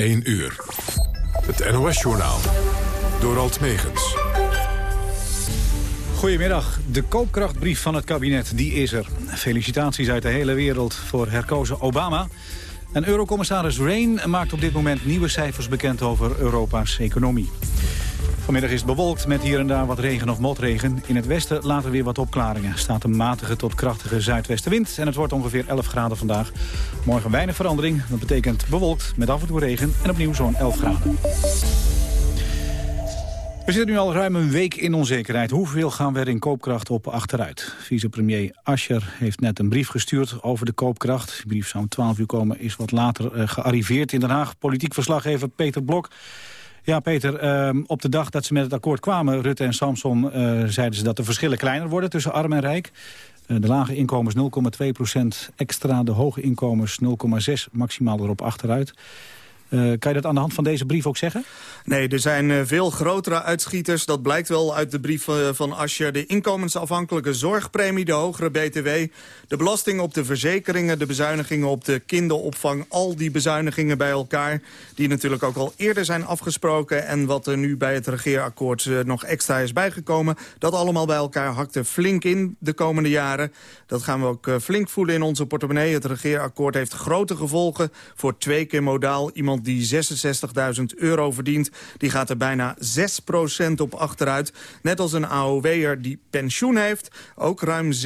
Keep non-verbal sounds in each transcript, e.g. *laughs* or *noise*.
1 uur. Het NOS-journaal. Door Alt Megens. Goedemiddag. De koopkrachtbrief van het kabinet, die is er. Felicitaties uit de hele wereld voor herkozen Obama. En eurocommissaris Rehn maakt op dit moment nieuwe cijfers bekend over Europa's economie. Vanmiddag is het bewolkt met hier en daar wat regen of motregen. In het westen later weer wat opklaringen. staat een matige tot krachtige zuidwestenwind en het wordt ongeveer 11 graden vandaag. Morgen weinig verandering. Dat betekent bewolkt met af en toe regen en opnieuw zo'n 11 graden. We zitten nu al ruim een week in onzekerheid. Hoeveel gaan we er in koopkracht op achteruit? Vicepremier Ascher heeft net een brief gestuurd over de koopkracht. De brief zou om 12 uur komen, is wat later uh, gearriveerd in Den Haag. Politiek verslaggever Peter Blok. Ja, Peter, ehm, op de dag dat ze met het akkoord kwamen, Rutte en Samson, uh, zeiden ze dat de verschillen kleiner worden tussen arm en rijk. Uh, de lage inkomens 0,2% extra, de hoge inkomens 0,6 maximaal erop achteruit. Uh, kan je dat aan de hand van deze brief ook zeggen? Nee, er zijn uh, veel grotere uitschieters. Dat blijkt wel uit de brief uh, van Ascher. De inkomensafhankelijke zorgpremie, de hogere BTW... de belasting op de verzekeringen, de bezuinigingen op de kinderopvang... al die bezuinigingen bij elkaar, die natuurlijk ook al eerder zijn afgesproken... en wat er nu bij het regeerakkoord nog extra is bijgekomen... dat allemaal bij elkaar hakte flink in de komende jaren. Dat gaan we ook flink voelen in onze portemonnee. Het regeerakkoord heeft grote gevolgen voor twee keer modaal... iemand die 66.000 euro verdient... die gaat er bijna 6% op achteruit. Net als een AOW'er die pensioen heeft, ook ruim 6%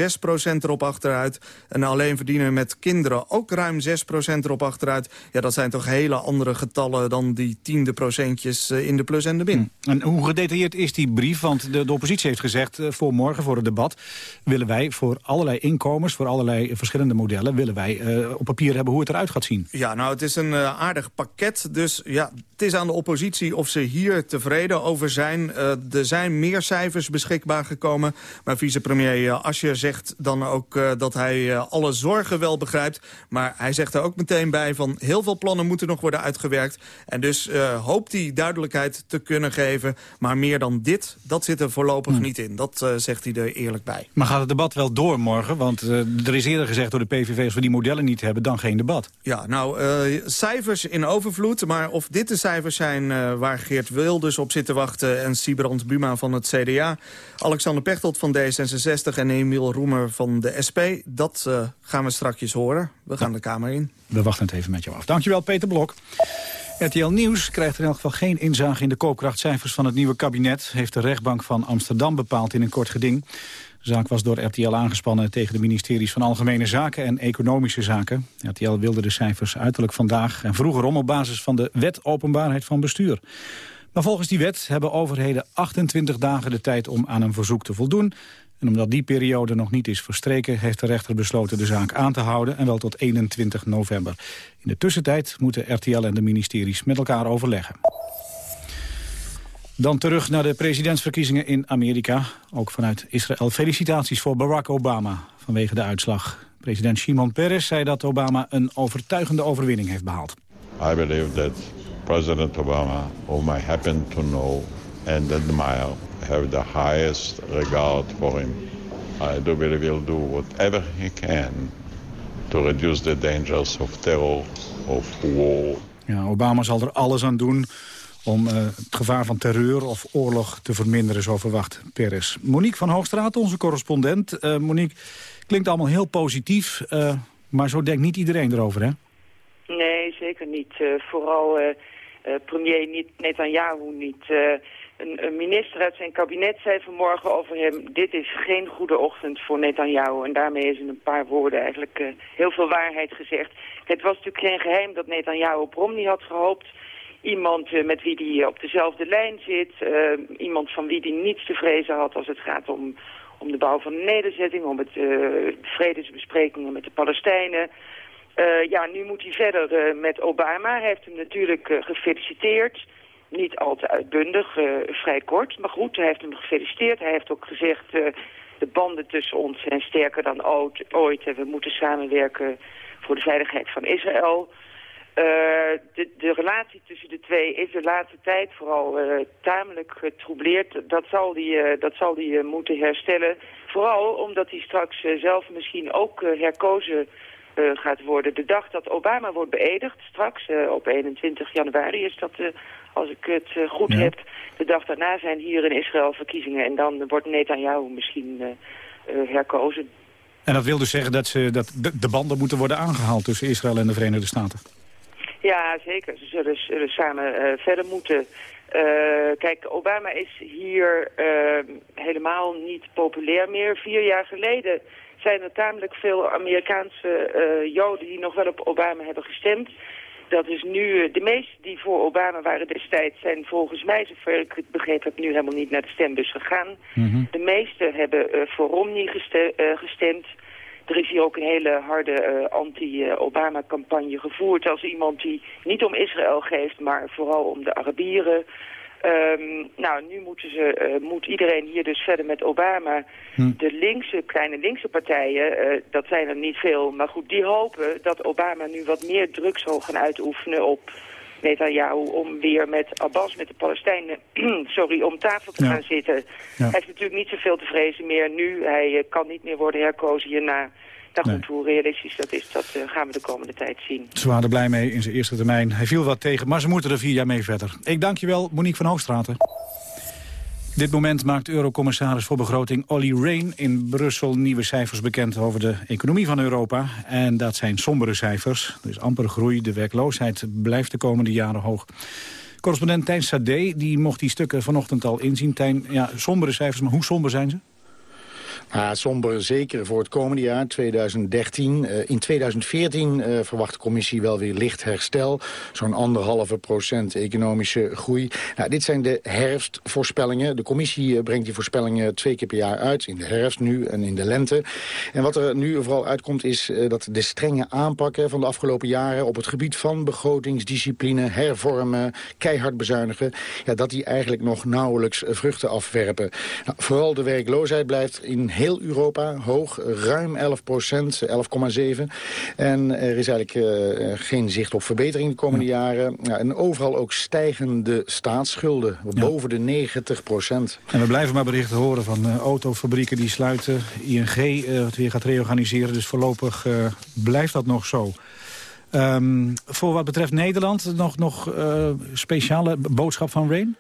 erop achteruit. Een alleenverdiener met kinderen ook ruim 6% erop achteruit. Ja, dat zijn toch hele andere getallen dan die tiende procentjes eh, in de plus en de min. Hm. En hoe gedetailleerd is die brief? Want de, de oppositie heeft gezegd uh, voor morgen, voor het debat... willen wij voor allerlei inkomens, voor allerlei verschillende modellen... willen wij uh, op papier hebben hoe het eruit gaat zien. Ja, nou, het is een aardig pakket dus ja, het is aan de oppositie of ze hier tevreden over zijn. Uh, er zijn meer cijfers beschikbaar gekomen. Maar vicepremier Asje zegt dan ook uh, dat hij uh, alle zorgen wel begrijpt. Maar hij zegt er ook meteen bij van heel veel plannen moeten nog worden uitgewerkt. En dus hoopt hij duidelijkheid te kunnen geven. Maar meer dan dit, dat zit er voorlopig hm. niet in. Dat zegt hij er eerlijk bij. Maar gaat het debat wel door morgen? Want er is eerder gezegd door de PVV... als we die modellen niet hebben, dan geen debat. Ja, nou, cijfers in Maar of dit de cijfers zijn uh, waar Geert Wilders op zit te wachten... en Sibrand Buma van het CDA, Alexander Pechtold van D66... en Emiel Roemer van de SP, dat uh, gaan we strakjes horen. We gaan de Kamer in. We wachten het even met jou af. Dankjewel, Peter Blok. RTL Nieuws krijgt in elk geval geen inzage in de koopkrachtcijfers van het nieuwe kabinet... heeft de rechtbank van Amsterdam bepaald in een kort geding. De zaak was door RTL aangespannen tegen de ministeries van Algemene Zaken en Economische Zaken. RTL wilde de cijfers uiterlijk vandaag en vroeger om op basis van de wet openbaarheid van bestuur. Maar volgens die wet hebben overheden 28 dagen de tijd om aan een verzoek te voldoen. En omdat die periode nog niet is verstreken... heeft de rechter besloten de zaak aan te houden en wel tot 21 november. In de tussentijd moeten RTL en de ministeries met elkaar overleggen. Dan terug naar de presidentsverkiezingen in Amerika. Ook vanuit Israël felicitaties voor Barack Obama vanwege de uitslag. President Shimon Peres zei dat Obama een overtuigende overwinning heeft behaald. I believe that President Obama, whom I happen to know and admire, have the highest regard for him. I do believe he'll do whatever he can to reduce the dangers of terror, of war. Ja, Obama zal er alles aan doen om uh, het gevaar van terreur of oorlog te verminderen, zo verwacht Peres. Monique van Hoogstraat, onze correspondent. Uh, Monique, klinkt allemaal heel positief, uh, maar zo denkt niet iedereen erover, hè? Nee, zeker niet. vooral premier Netanyahu niet. Een, een, minister uit zijn kabinet zei vanmorgen over hem... dit is geen goede ochtend voor Netanyahu. En daarmee is in een paar woorden eigenlijk heel veel waarheid gezegd. Het was natuurlijk geen geheim dat Netanyahu op Romney had gehoopt iemand uh, met wie hij op dezelfde lijn zit. Uh, iemand van wie hij niets te vrezen had als het gaat om, om de bouw van een nederzetting, om het uh, vredesbesprekingen met de Palestijnen. ja, nu moet hij verder met Obama. Hij heeft hem natuurlijk gefeliciteerd. Niet al te uitbundig, vrij kort. Maar goed, hij heeft hem gefeliciteerd. Hij heeft ook gezegd, de banden tussen ons zijn sterker dan ooit. En we moeten samenwerken voor de veiligheid van Israël. Uh, de, de, relatie tussen de twee is de laatste tijd vooral uh, tamelijk getroubleerd. Dat zal hij uh, dat zal die, moeten herstellen. Vooral omdat hij straks zelf misschien ook herkozen gaat worden. De dag dat Obama wordt beëdigd, straks op 21 januari is dat, als ik het goed heb. De dag daarna zijn hier in Israël verkiezingen en dan wordt Netanyahu misschien herkozen. En dat wil dus zeggen dat, ze, dat de, banden moeten worden aangehaald tussen Israël en de Verenigde Staten? Ja, zeker. Ze zullen, zullen samen verder moeten. kijk, Obama is hier helemaal niet populair meer. Vier jaar geleden zijn er tamelijk veel Amerikaanse uh, Joden die nog wel op Obama hebben gestemd. Dat is nu, eh, de meesten die voor Obama waren destijds zijn volgens mij, zover ik het begrepen heb, nu helemaal niet naar de stembus gegaan. Mhm. De meesten hebben voor Romney gestemd. Er is hier ook een hele harde anti-Obama-campagne gevoerd als iemand die niet om Israël geeft, maar vooral om de Arabieren. Um, nou, nu moeten ze, uh, moet iedereen hier dus verder met Obama. Hm. De linkse, kleine linkse partijen, uh, dat zijn er niet veel. Maar goed, die hopen dat Obama nu wat meer druk zal gaan uitoefenen op Netanyahu... om weer met Abbas, met de Palestijnen, *clears throat* sorry, om tafel te gaan zitten. Hij heeft natuurlijk niet zoveel te vrezen meer nu. Hij uh, kan niet meer worden herkozen hierna. Nou goed, hoe realistisch dat is, dat uh, gaan we de komende tijd zien. Ze waren er blij mee in zijn eerste termijn. Hij viel wat tegen, maar ze moeten er vier jaar mee verder. Ik dank je wel, Monique van Hoogstraten. Dit moment maakt eurocommissaris voor begroting Olly Rehn in Brussel nieuwe cijfers bekend over de economie van Europa. En dat zijn sombere cijfers. Er is amper groei, de werkloosheid blijft de komende jaren hoog. Correspondent Tijn Sade die mocht die stukken vanochtend al inzien. Tijn, ja, sombere cijfers, maar hoe somber zijn ze? Ja, somber zeker voor het komende jaar, 2013. Uh, in 2014 uh, verwacht de commissie wel weer licht herstel. Zo'n anderhalve procent economische groei. Nou, dit zijn de herfstvoorspellingen. De commissie uh, brengt die voorspellingen twee keer per jaar uit. In de herfst nu en in de lente. En wat er nu vooral uitkomt is dat de strenge aanpakken van de afgelopen jaren... op het gebied van begrotingsdiscipline, hervormen, keihard bezuinigen... Ja, dat die eigenlijk nog nauwelijks vruchten afwerpen. Nou, vooral de werkloosheid blijft in Europa hoog, ruim 11 procent, 11,7. En er is eigenlijk uh, geen zicht op verbetering de komende jaren. Ja, en overal ook stijgende staatsschulden, boven de 90 procent. En we blijven maar berichten horen van uh, autofabrieken die sluiten. ING uh, het weer gaat reorganiseren, dus voorlopig blijft dat nog zo. Um, voor wat betreft Nederland nog, nog speciale boodschap van Rain?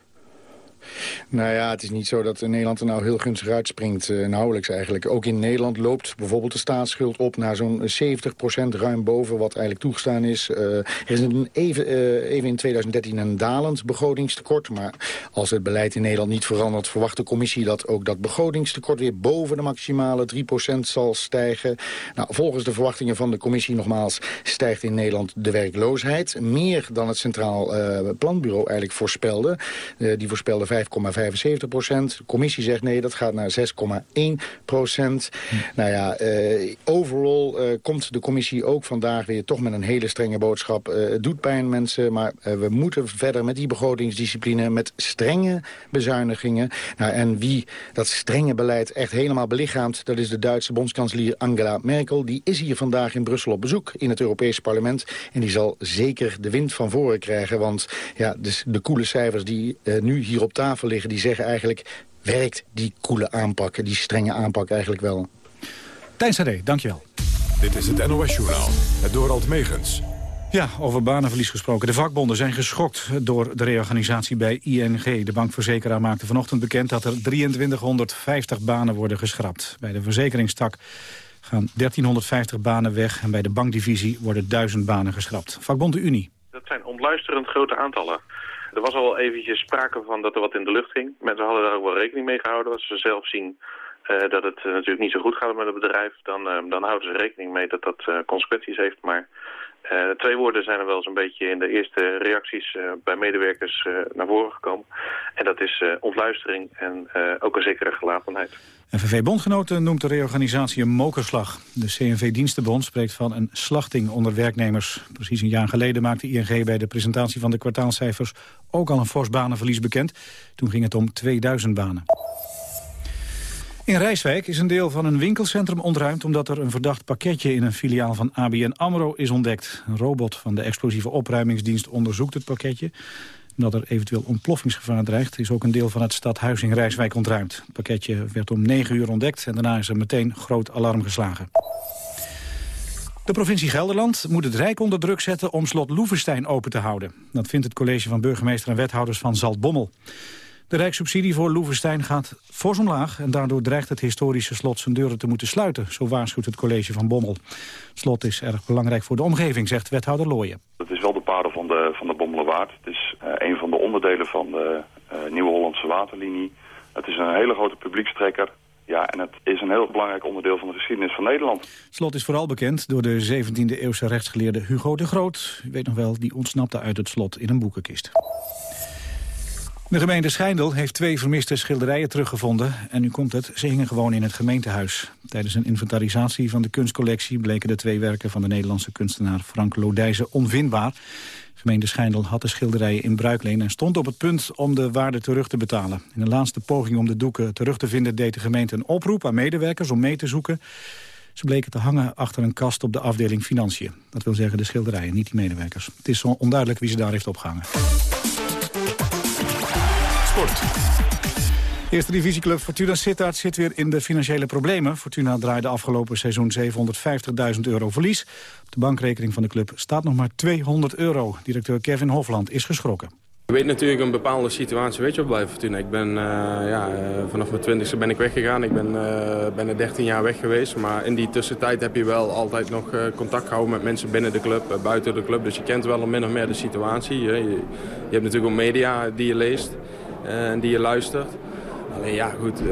Nou ja, het is niet zo dat Nederland er nou heel gunstig uitspringt. Uh, nauwelijks eigenlijk. Ook in Nederland loopt bijvoorbeeld de staatsschuld op naar zo'n 70% ruim boven wat eigenlijk toegestaan is. Uh, er is een even, even in 2013 een dalend begrotingstekort. Maar als het beleid in Nederland niet verandert, verwacht de commissie dat ook dat begrotingstekort weer boven de maximale 3% zal stijgen. Nou, volgens de verwachtingen van de commissie nogmaals stijgt in Nederland de werkloosheid. Meer dan het Centraal Planbureau eigenlijk voorspelde. die voorspelde 5,75 procent. De commissie zegt nee, dat gaat naar 6,1 procent. Hm. Nou ja, uh, overal uh, komt de commissie ook vandaag weer toch met een hele strenge boodschap. Uh, het doet pijn mensen, maar we moeten verder met die begrotingsdiscipline... met strenge bezuinigingen. Nou, en wie dat strenge beleid echt helemaal belichaamt... dat is de Duitse bondskanselier Angela Merkel. Die is hier vandaag in Brussel op bezoek in het Europese parlement. En die zal zeker de wind van voren krijgen. Want ja, dus de koele cijfers die nu hier op tafel tafel liggen... die zeggen eigenlijk, werkt die koele aanpak, die strenge aanpak eigenlijk wel. Tijn Sade, dankjewel. Dit is het NOS-journaal, het Dorald Megens. Ja, over banenverlies gesproken. De vakbonden zijn geschokt door de reorganisatie bij ING. De bankverzekeraar maakte vanochtend bekend dat er 2350 banen worden geschrapt. Bij de verzekeringstak gaan 1350 banen weg en bij de bankdivisie worden 1000 banen geschrapt. Vakbond de Unie. Dat zijn ontluisterend grote aantallen. Er was al eventjes sprake van dat er wat in de lucht ging. Mensen hadden daar ook wel rekening mee gehouden. Als ze zelf zien uh, dat het uh, natuurlijk niet zo goed gaat met het bedrijf... dan, uh, dan houden ze rekening mee dat dat consequenties heeft. Maar twee woorden zijn er wel eens een beetje in de eerste reacties bij medewerkers naar voren gekomen. En dat is ontluistering en ook een zekere gelatenheid. FNV-bondgenoten noemt de reorganisatie een mokerslag. De CNV-dienstenbond spreekt van een slachting onder werknemers. Precies een jaar geleden maakte ING bij de presentatie van de kwartaalcijfers... ook al een fors banenverlies bekend. Toen ging het om 2000 banen. In Rijswijk is een deel van een winkelcentrum ontruimd... omdat er een verdacht pakketje in een filiaal van ABN AMRO is ontdekt. Een robot van de explosieve opruimingsdienst onderzoekt het pakketje omdat er eventueel ontploffingsgevaar dreigt... is ook een deel van het stadhuis in Rijswijk ontruimd. Het pakketje werd om 9 uur ontdekt en daarna is er meteen groot alarm geslagen. De provincie Gelderland moet het Rijk onder druk zetten om slot Loevestein open te houden. Dat vindt het college van burgemeester en wethouders van Zaltbommel. De rijkssubsidie voor Loevestein gaat fors omlaag... en daardoor dreigt het historische slot zijn deuren te moeten sluiten... zo waarschuwt het college van Bommel. Het slot is erg belangrijk voor de omgeving, zegt wethouder Looyen. Het is wel de parel van de, van de Bommelerwaard. Het is uh, een van de onderdelen van de uh, Nieuwe Hollandse Waterlinie. Het is een hele grote publiekstrekker. Ja, en het is een heel belangrijk onderdeel van de geschiedenis van Nederland. Het slot is vooral bekend door de 17e-eeuwse rechtsgeleerde Hugo de Groot. U weet nog wel, die ontsnapte uit het slot in een boekenkist. De gemeente Schijndel heeft twee vermiste schilderijen teruggevonden. En nu komt het, ze hingen gewoon in het gemeentehuis. Tijdens een inventarisatie van de kunstcollectie... bleken de twee werken van de Nederlandse kunstenaar Frank Lodijzen onvindbaar. De gemeente Schijndel had de schilderijen in bruikleen... en stond op het punt om de waarde terug te betalen. In een laatste poging om de doeken terug te vinden... deed de gemeente een oproep aan medewerkers om mee te zoeken. Ze bleken te hangen achter een kast op de afdeling Financiën. Dat wil zeggen de schilderijen, niet die medewerkers. Het is onduidelijk wie ze daar heeft opgehangen. Sport. Eerste divisieclub Fortuna Sittard zit weer in de financiële problemen. Fortuna draaide afgelopen seizoen 750.000 euro verlies. Op de bankrekening van de club staat nog maar 200 euro. Directeur Kevin Hofland is geschrokken. Je weet natuurlijk een bepaalde situatie weet je op bij Fortuna. Ik ben, uh, ja, uh, vanaf mijn twintigste ben ik weggegaan. Ik ben uh, bijna 13 jaar weg geweest. Maar in die tussentijd heb je wel altijd nog contact gehouden met mensen binnen de club, buiten de club. Dus je kent wel min of meer de situatie. Je, je, je hebt natuurlijk ook media die je leest en die je luistert. Alleen ja, goed,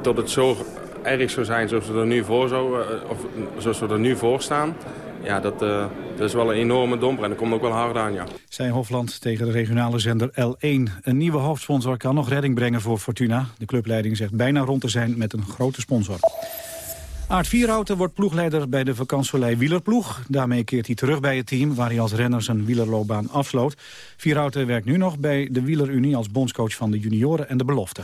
tot het zo erg zou zijn zoals we er nu voor, zo, of, zoals we er nu voor staan... Ja, dat, dat is wel een enorme domper en dat komt ook wel hard aan, ja. Zij Hofland tegen de regionale zender L1. Een nieuwe hoofdsponsor kan nog redding brengen voor Fortuna. De clubleiding zegt bijna rond te zijn met een grote sponsor. Aard Vierhouten wordt ploegleider bij de vakantsolei wielerploeg. Daarmee keert hij terug bij het team waar hij als renner zijn wielerloopbaan afsloot. Vierhouten werkt nu nog bij de Wielerunie als bondscoach van de junioren en de belofte.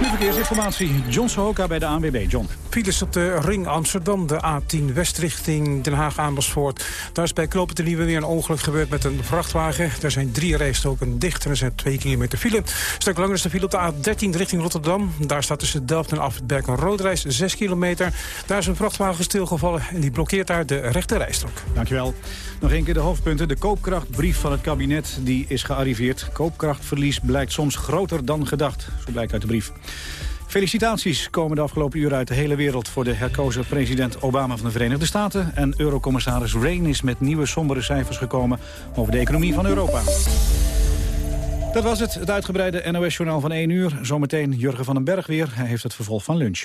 Nu verkeersinformatie. John Sohoka bij de ANWB. John. Files op de Ring Amsterdam, de A10 West richting Den Haag-Amersfoort. Daar is bij Knopen de Nieuwe weer een ongeluk gebeurd met een vrachtwagen. Er zijn drie rijstroken dicht en er zijn twee kilometer file. Een stuk langer is de file op de A13 richting Rotterdam. Daar staat tussen Delft en Afwitberg een roodreis, 6 kilometer. Daar is een vrachtwagen stilgevallen en die blokkeert daar de rechte rijstrook. Dankjewel. Nog een keer de hoofdpunten. De koopkrachtbrief van het kabinet die is gearriveerd. Koopkrachtverlies blijkt soms groter dan gedacht. Zo blijkt uit de brief. Felicitaties komen de afgelopen uren uit de hele wereld... voor de herkozen president Obama van de Verenigde Staten. En eurocommissaris Rehn is met nieuwe sombere cijfers gekomen... over de economie van Europa. Dat was het, het uitgebreide NOS-journaal van 1 uur. Zometeen Jurgen van den Berg weer. Hij heeft het vervolg van lunch.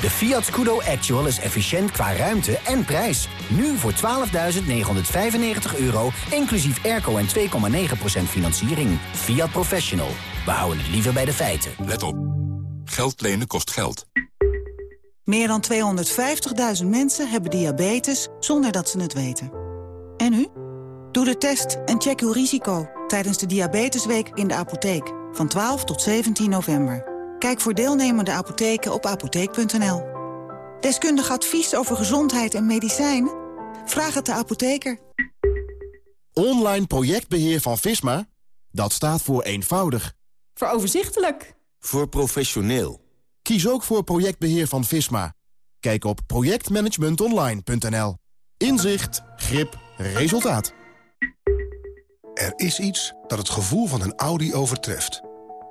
De Fiat Scudo Actual is efficiënt qua ruimte en prijs. Nu voor 12.995 euro, inclusief airco en 2,9% financiering. Fiat Professional. We houden het liever bij de feiten. Let op. Geld lenen kost geld. Meer dan 250.000 mensen hebben diabetes zonder dat ze het weten. En u? Doe de test en check uw risico tijdens de Diabetesweek in de apotheek. Van 12 tot 17 november. Kijk voor deelnemende apotheken op apotheek.nl. Deskundig advies over gezondheid en medicijnen? Vraag het de apotheker. Online projectbeheer van Visma? Dat staat voor eenvoudig. Voor overzichtelijk. Voor professioneel. Kies ook voor projectbeheer van Visma. Kijk op projectmanagementonline.nl. Inzicht, grip, resultaat. Er is iets dat het gevoel van een Audi overtreft.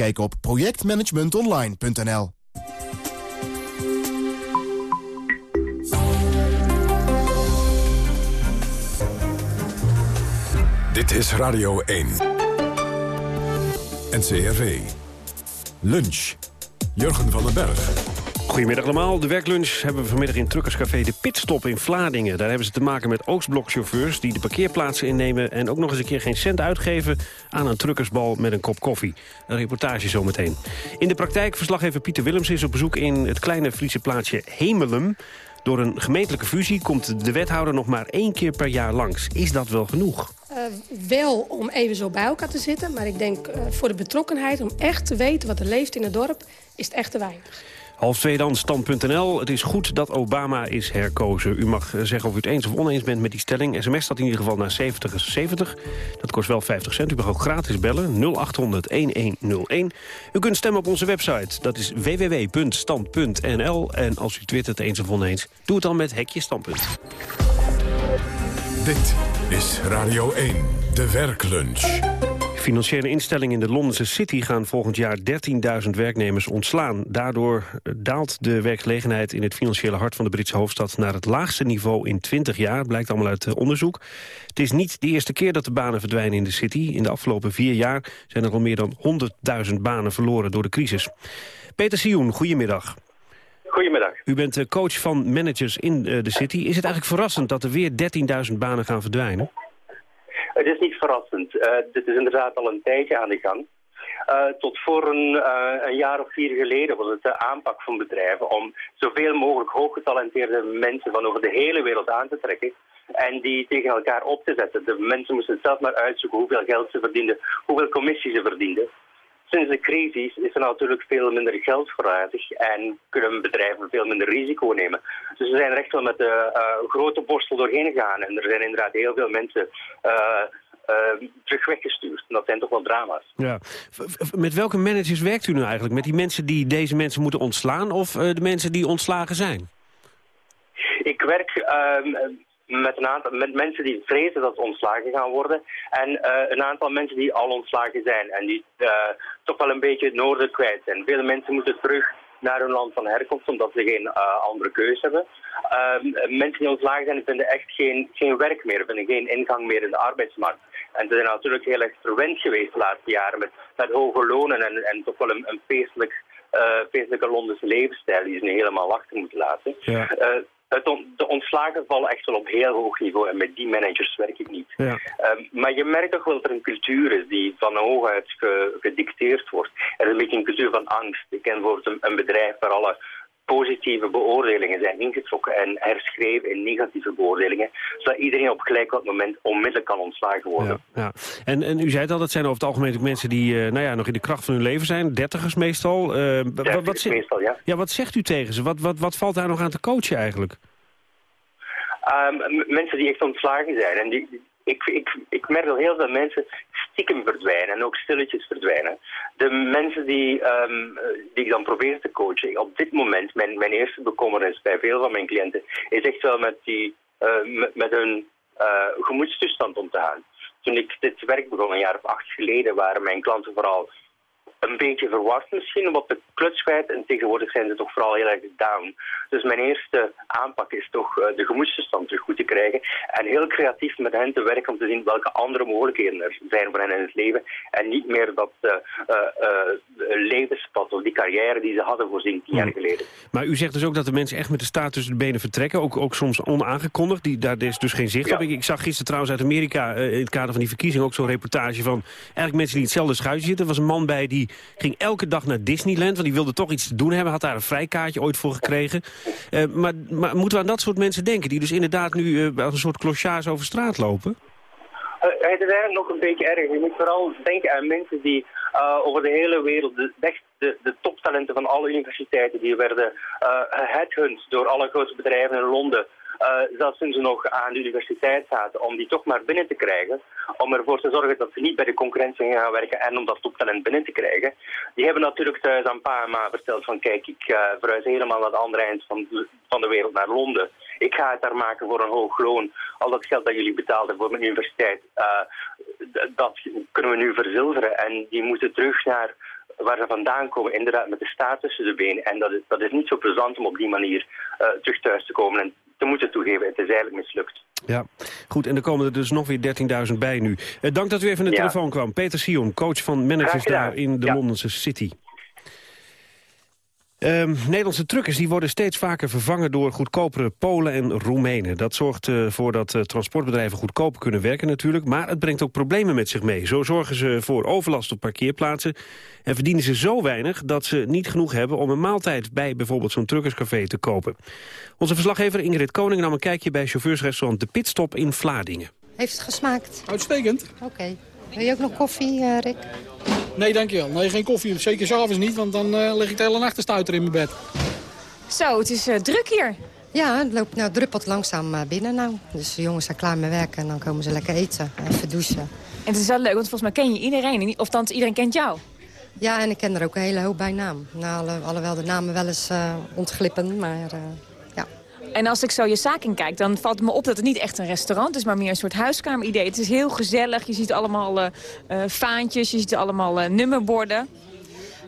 Kijk op projectmanagementonline.nl. Dit is Radio 1. NCRV. Lunch. Jurgen van den Berg. Goedemiddag allemaal. De werklunch hebben we vanmiddag in Truckerscafé De Pitstop in Vlaardingen. Daar hebben ze te maken met Oostblokchauffeurs die de parkeerplaatsen innemen... en ook nog eens een keer geen cent uitgeven aan een truckersbal met een kop koffie. Een reportage zometeen. In de praktijk, verslaggever Pieter Willems is op bezoek in het kleine Friese plaatsje Hemelum. Door een gemeentelijke fusie komt de wethouder nog maar één keer per jaar langs. Is dat wel genoeg? Uh, wel om even zo bij elkaar te zitten. Maar ik denk uh, voor de betrokkenheid, om echt te weten wat er leeft in het dorp... is het echt te weinig. Half twee dan, stand.nl. Het is goed dat Obama is herkozen. U mag zeggen of u het eens of oneens bent met die stelling. SMS staat in ieder geval naar 70 70. Dat kost wel 50 cent. U mag ook gratis bellen, 0800-1101. U kunt stemmen op onze website. Dat is www.stand.nl. En als u twittert eens of oneens, doe het dan met Hekje Standpunt. Dit is Radio 1, de werklunch. Financiële instellingen in de Londense City gaan volgend jaar 13.000 werknemers ontslaan. Daardoor daalt de werkgelegenheid in het financiële hart van de Britse hoofdstad naar het laagste niveau in 20 jaar, blijkt allemaal uit onderzoek. Het is niet de eerste keer dat de banen verdwijnen in de City. In de afgelopen vier jaar zijn er al meer dan 100.000 banen verloren door de crisis. Peter Sioen, goedemiddag. Goedemiddag. U bent coach van managers in de City. Is het eigenlijk verrassend dat er weer 13.000 banen gaan verdwijnen? Het is niet verrassend. Uh, dit is inderdaad al een tijdje aan de gang. Uh, tot voor een, uh, een, jaar of vier geleden was het de aanpak van bedrijven om zoveel mogelijk hooggetalenteerde mensen van over de hele wereld aan te trekken en die tegen elkaar op te zetten. De mensen moesten zelf maar uitzoeken hoeveel geld ze verdienden, hoeveel commissie ze verdienden. Sinds de crisis is er natuurlijk veel minder geld voorradig en kunnen bedrijven veel minder risico nemen. Dus we zijn er echt wel met de uh, grote borstel doorheen gegaan. En er zijn inderdaad heel veel mensen uh, uh, terug weggestuurd. En dat zijn toch wel drama's. Ja. Met welke managers werkt u nu eigenlijk? Met die mensen die deze mensen moeten ontslaan of de mensen die ontslagen zijn? Ik werk ehm, met een aantal met mensen die vrezen dat ze ontslagen gaan worden. En uh, een aantal mensen die al ontslagen zijn en die uh, toch wel een beetje het noorden kwijt zijn. Veel mensen moeten terug naar hun land van herkomst omdat ze geen uh, andere keuze hebben. mensen die ontslagen zijn vinden echt geen, geen werk meer, vinden geen ingang meer in de arbeidsmarkt. En ze zijn natuurlijk heel erg verwend geweest de laatste jaren met, met hoge lonen en, en toch wel een, een feestelijk, feestelijke Londense levensstijl die ze nu helemaal achter moeten laten. Ja. De ontslagen vallen echt wel op heel hoog niveau en met die managers werk ik niet. Ja. Um, maar je merkt toch wel dat er een cultuur is die van hooguit ge, gedicteerd wordt. Er is een beetje een cultuur van angst. Ik ken bijvoorbeeld een, een bedrijf waar alle positieve beoordelingen zijn ingetrokken en herschreven in negatieve beoordelingen, zodat iedereen op gelijk wat moment onmiddellijk kan ontslagen worden. Ja, ja. En, en u zei het al, dat zijn over het algemeen ook mensen die uh, nou ja, nog in de kracht van hun leven zijn, dertigers meestal. Uh, wat, wat, meestal, ja. ja. Wat zegt u tegen ze? Wat, wat, wat valt daar nog aan te coachen eigenlijk? Um, mensen die echt ontslagen zijn en die, ik, ik, ik merk dat heel veel mensen stiekem verdwijnen en ook stilletjes verdwijnen. De mensen die, um, die ik dan probeer te coachen, op dit moment, mijn, mijn eerste bekommernis bij veel van mijn cliënten, is echt wel met, die, met, met hun uh, gemoedstoestand om te gaan. Toen ik dit werk begon, een jaar of acht geleden, waren mijn klanten vooral een beetje verward misschien wat de kluts kwijt. En tegenwoordig zijn ze toch vooral heel erg down. Dus mijn eerste aanpak is toch uh, de gemoedsverstand terug goed te krijgen. En heel creatief met hen te werken om te zien welke andere mogelijkheden er zijn voor hen in het leven. En niet meer dat uh, uh, levenspad of die carrière die ze hadden voorzien tien jaar hmm. geleden. Maar u zegt dus ook dat de mensen echt met de staat tussen de benen vertrekken. Ook, ook soms onaangekondigd. Die, daar is dus geen zicht ja. op. Ik, ik, zag gisteren trouwens uit Amerika in het kader van die verkiezing ook zo'n reportage van eigenlijk mensen die in hetzelfde schuitje zitten. Er was een man bij die ging elke dag naar Disneyland, want die wilde toch iets te doen hebben. Had daar een vrijkaartje ooit voor gekregen. Uh, maar, maar, moeten we aan dat soort mensen denken, die dus inderdaad nu uh, als een soort clochards over straat lopen? Het is eigenlijk nog een beetje erg. Je moet vooral denken aan mensen die uh, over de hele wereld, de, de, toptalenten van alle universiteiten, die werden uh, door alle grote bedrijven in Londen. Uh, zelfs toen ze nog aan de universiteit zaten, om die toch maar binnen te krijgen. Om ervoor te zorgen dat ze niet bij de concurrentie gaan werken en om dat toptalent binnen te krijgen. Die hebben natuurlijk thuis aan pa en ma verteld van kijk, ik uh, verhuis helemaal naar het andere eind van de, van de wereld, naar Londen. Ik ga het daar maken voor een hoog loon. Al dat geld dat jullie betaalden voor mijn universiteit, uh, dat kunnen we nu verzilveren. En die moeten terug naar waar ze vandaan komen, inderdaad met de staat tussen de benen. En dat is, dat is niet zo plezant om op die manier terug thuis te komen. En ze moeten toegeven, het is eigenlijk mislukt. Ja, goed. En er komen er dus nog weer 13.000 bij nu. Eh, dank dat u even naar de Ja. telefoon kwam. Peter Sion, coach van managers daar in de Ja. Londense City. Ehm, Nederlandse truckers die worden steeds vaker vervangen door goedkopere Polen en Roemenen. Dat zorgt ervoor dat eh, transportbedrijven goedkoper kunnen werken natuurlijk. Maar het brengt ook problemen met zich mee. Zo zorgen ze voor overlast op parkeerplaatsen. En verdienen ze zo weinig dat ze niet genoeg hebben om een maaltijd bij bijvoorbeeld zo'n truckerscafé te kopen. Onze verslaggever Ingrid Koning nam een kijkje bij chauffeursrestaurant De Pitstop in Vlaardingen. Heeft het gesmaakt? Uitstekend. Oké. Wil je ook nog koffie, eh, Rick? Nee, dankjewel. Nee, geen koffie. Zeker s'avonds niet, want dan eh, lig ik de hele nacht te stuiter in mijn bed. Zo, het is druk hier. Ja, het loopt nou druppelt langzaam eh, binnen nou. Dus de jongens zijn klaar met werken en dan komen ze lekker eten. Even douchen. En het is wel leuk, want volgens mij ken je iedereen. Of dan iedereen kent jou. Ja, en ik ken er ook een hele hoop bij naam. Nou, alle, alhoewel de namen wel eens eh, ontglippen, maar eh. En als ik zo je zaak in kijk, dan valt het me op dat het niet echt een restaurant is... maar meer een soort huiskameridee. Het is heel gezellig. Je ziet allemaal eh, vaantjes, je ziet allemaal eh, nummerborden.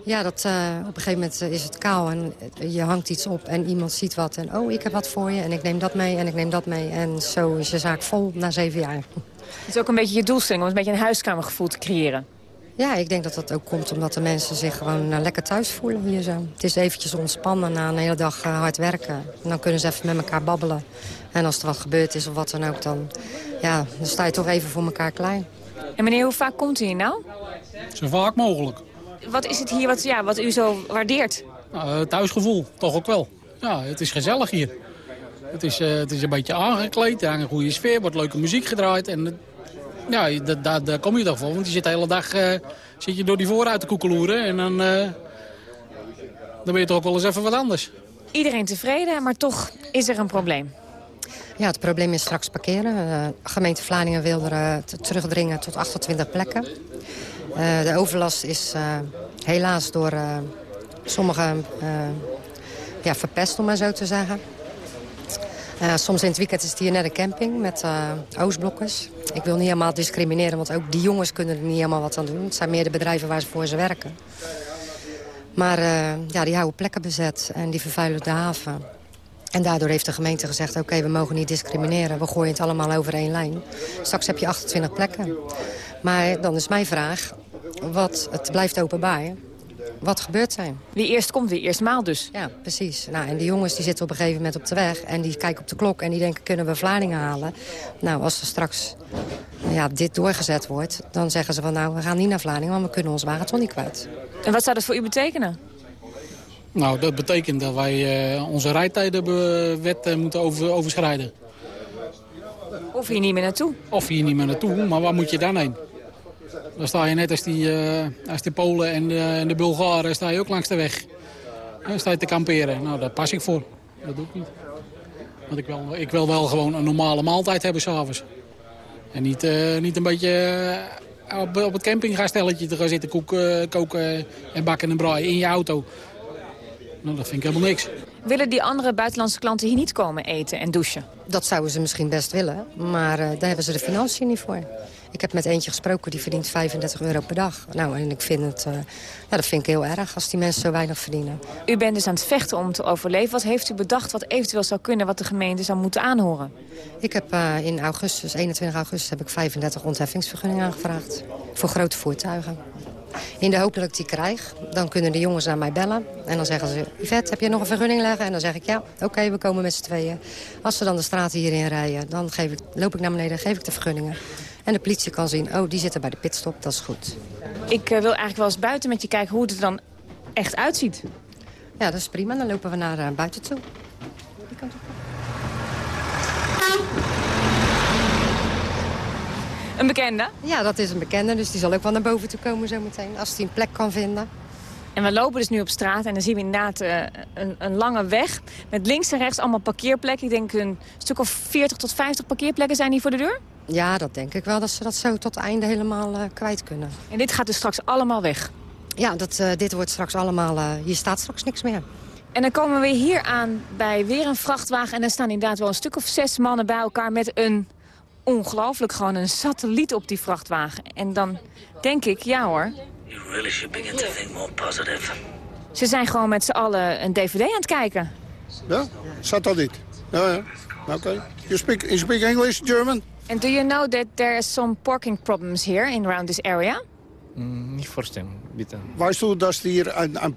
Ja, dat, op een gegeven moment is het kaal en je hangt iets op en iemand ziet wat. En oh, ik heb wat voor je en ik neem dat mee en ik neem dat mee. En zo is je zaak vol na zeven jaar. Het is ook een beetje je doelstelling om een beetje een huiskamergevoel te creëren. Ja, ik denk dat dat ook komt omdat de mensen zich gewoon eh, lekker thuis voelen hier zo. Het is eventjes ontspannen na een hele dag eh, hard werken. En dan kunnen ze even met elkaar babbelen. En als er wat gebeurd is of wat dan ook, dan, ja, dan sta je toch even voor elkaar klein. En meneer, hoe vaak komt u hier nou? Zo vaak mogelijk. Wat is het hier wat, ja, wat u zo waardeert? Nou, het thuisgevoel, toch ook wel. Ja, het is gezellig hier. Het is, eh, het is een beetje aangekleed, er hangt een goede sfeer, wordt leuke muziek gedraaid. En het- ja, daar, daar, kom je toch voor, want je zit de hele dag eh, zit je door die vooruit te koekeloeren. En dan, eh, dan ben je toch ook wel eens even wat anders. Iedereen tevreden, maar toch is er een probleem. Ja, het probleem is straks parkeren. Eh, gemeente Vlaardingen wil er terugdringen tot 28 plekken. Eh, de overlast is eh, helaas door eh, sommigen eh, ja, verpest, om maar zo te zeggen. Eh, soms in het weekend is het hier net een camping met eh, oostblokkers. Ik wil niet helemaal discrimineren, want ook die jongens kunnen er niet helemaal wat aan doen. Het zijn meer de bedrijven waar ze voor ze werken. Maar eh, ja, die houden plekken bezet en die vervuilen de haven. En daardoor heeft de gemeente gezegd, oké, we mogen niet discrimineren. We gooien het allemaal over één lijn. Straks heb je 28 plekken. Maar dan is mijn vraag, wat, het blijft openbaar. Wat gebeurt zijn? Wie eerst komt, wie eerst maalt dus. Ja, precies. Nou, en die jongens die zitten op een gegeven moment op de weg... en die kijken op de klok en die denken, kunnen we Vlaardingen halen? Nou, als er straks ja, dit doorgezet wordt... dan zeggen ze van, nou, we gaan niet naar Vlaardingen... want we kunnen ons toch niet kwijt. En wat zou dat voor u betekenen? Nou, dat betekent dat wij eh, onze rijtijdenwet eh, moeten over, overschrijden. Of hier niet meer naartoe. Of hier niet meer naartoe, maar waar moet je dan heen? Dan sta je net als die, eh, als de Polen en de, en de Bulgaren sta je ook langs de weg. Dan sta je te kamperen. Nou, daar pas ik voor. Dat doe ik niet. Want ik wil, ik wil wel gewoon een normale maaltijd hebben s'avonds. En niet, eh, niet een beetje eh, op, op het campinggastelletje te gaan zitten koeken, koken en bakken en braaien in je auto. Nou, dat vind ik helemaal niks. Willen die andere buitenlandse klanten hier niet komen eten en douchen? Dat zouden ze misschien best willen, maar eh, daar hebben ze de financiën niet voor. Ik heb met eentje gesproken, die verdient 35 euro per dag. Nou, en ik vind het, eh, ja, dat vind ik heel erg als die mensen zo weinig verdienen. U bent dus aan het vechten om te overleven. Wat heeft u bedacht wat eventueel zou kunnen wat de gemeente zou moeten aanhoren? Ik heb eh, in augustus, 21 augustus, heb ik 35 ontheffingsvergunningen aangevraagd. Voor grote voertuigen. In de hoop dat ik die krijg, dan kunnen de jongens naar mij bellen. En dan zeggen ze, Yvette, heb je nog een vergunning leggen? En dan zeg ik, ja, oké, we komen met z'n tweeën. Als ze dan de straat hierin rijden, dan geef ik, loop ik naar beneden en geef ik de vergunningen. En de politie kan zien, oh, die zitten bij de pitstop, dat is goed. Ik eh, wil eigenlijk wel eens buiten met je kijken hoe het er dan echt uitziet. Ja, dat is prima. Dan lopen we naar eh, buiten toe. Een bekende? Ja, dat is een bekende, dus die zal ook wel naar boven toe komen zometeen. Als hij een plek kan vinden. En we lopen dus nu op straat en dan zien we inderdaad eh, een, een lange weg... met links en rechts allemaal parkeerplekken. Ik denk een stuk of 40 tot 50 parkeerplekken zijn hier voor de deur. Ja, dat denk ik wel, dat ze dat zo tot het einde helemaal eh, kwijt kunnen. En dit gaat dus straks allemaal weg? Ja, dat, eh, dit wordt straks allemaal... eh, hier staat straks niks meer. En dan komen we hier aan bij weer een vrachtwagen... en dan staan inderdaad wel een stuk of zes mannen bij elkaar... met een ongelooflijk gewoon een satelliet op die vrachtwagen. En dan denk ik, ja hoor, You really should begin to think more positive. ze zijn gewoon met z'n allen een dvd aan het kijken. Ja, satelliet. Ja, ja. Okay. You speak, you speak English, German? And do you know that there are some parking problems here in around this area? Mm, niet voorstellen, bitte. Weißt du, dass hier een, een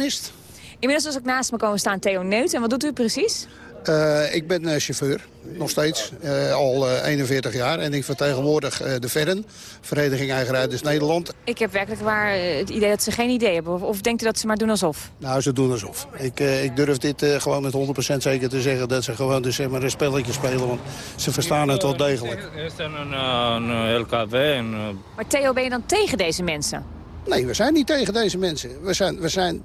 is? Inmiddels is ook naast me komen staan Theo Neut. En wat doet u precies? Uh, ik ben uh, chauffeur, nog steeds, uh, al 41 jaar. En ik vertegenwoordig de VERN, Vereniging Eigenrijders Nederland. Ik heb werkelijk waar het idee dat ze geen idee hebben. Of, of denkt u dat ze maar doen alsof? Nou, ze doen alsof. Ik, ik durf dit gewoon met 100% zeker te zeggen... dat ze gewoon dus, zeg maar, een spelletje spelen, want ze verstaan het wel degelijk. Er is een, een LKW. En, Maar Theo, ben je dan tegen deze mensen? Nee, we zijn niet tegen deze mensen. We zijn, we zijn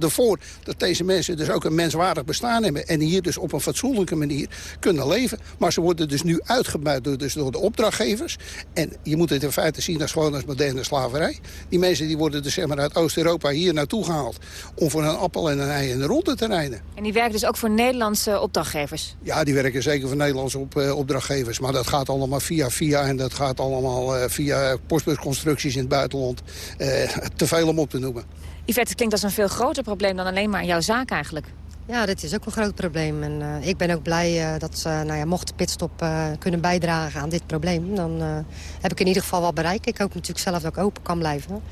ervoor dat deze mensen dus ook een menswaardig bestaan hebben... en hier dus op een fatsoenlijke manier kunnen leven. Maar ze worden dus nu uitgebuit door, dus door de opdrachtgevers. En je moet het in feite zien als gewoon als moderne slaverij. Die mensen die worden dus zeg maar, uit Oost-Europa hier naartoe gehaald... om voor een appel en een ei in de ronde te rijden. En die werken dus ook voor Nederlandse opdrachtgevers? Ja, die werken zeker voor Nederlandse op, uh, opdrachtgevers. Maar dat gaat allemaal via via en dat gaat allemaal uh, via postbusconstructies in het buitenland. Uh, te veel om op te noemen. Yvette, het klinkt als een veel groter probleem dan alleen maar jouw zaak eigenlijk. Ja, dit is ook een groot probleem. En uh, ik ben ook blij uh, dat ze, nou ja, mocht de pitstop uh, kunnen bijdragen aan dit probleem... dan heb ik in ieder geval wel bereikt. Ik hoop natuurlijk zelf dat ik open kan blijven.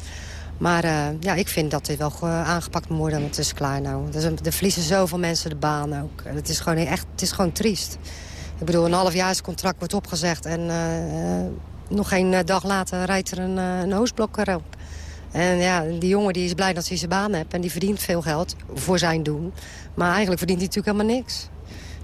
Maar ja, ik vind dat dit wel aangepakt moet worden, het is klaar nou. Er verliezen zoveel mensen de baan ook. Het is gewoon, echt, het is gewoon triest. Ik bedoel, een halfjaarscontract wordt opgezegd... en nog geen dag later rijdt er een, een Oostblokker op. En ja, die jongen die is blij dat hij zijn baan heeft. En die verdient veel geld voor zijn doen. Maar eigenlijk verdient hij natuurlijk helemaal niks.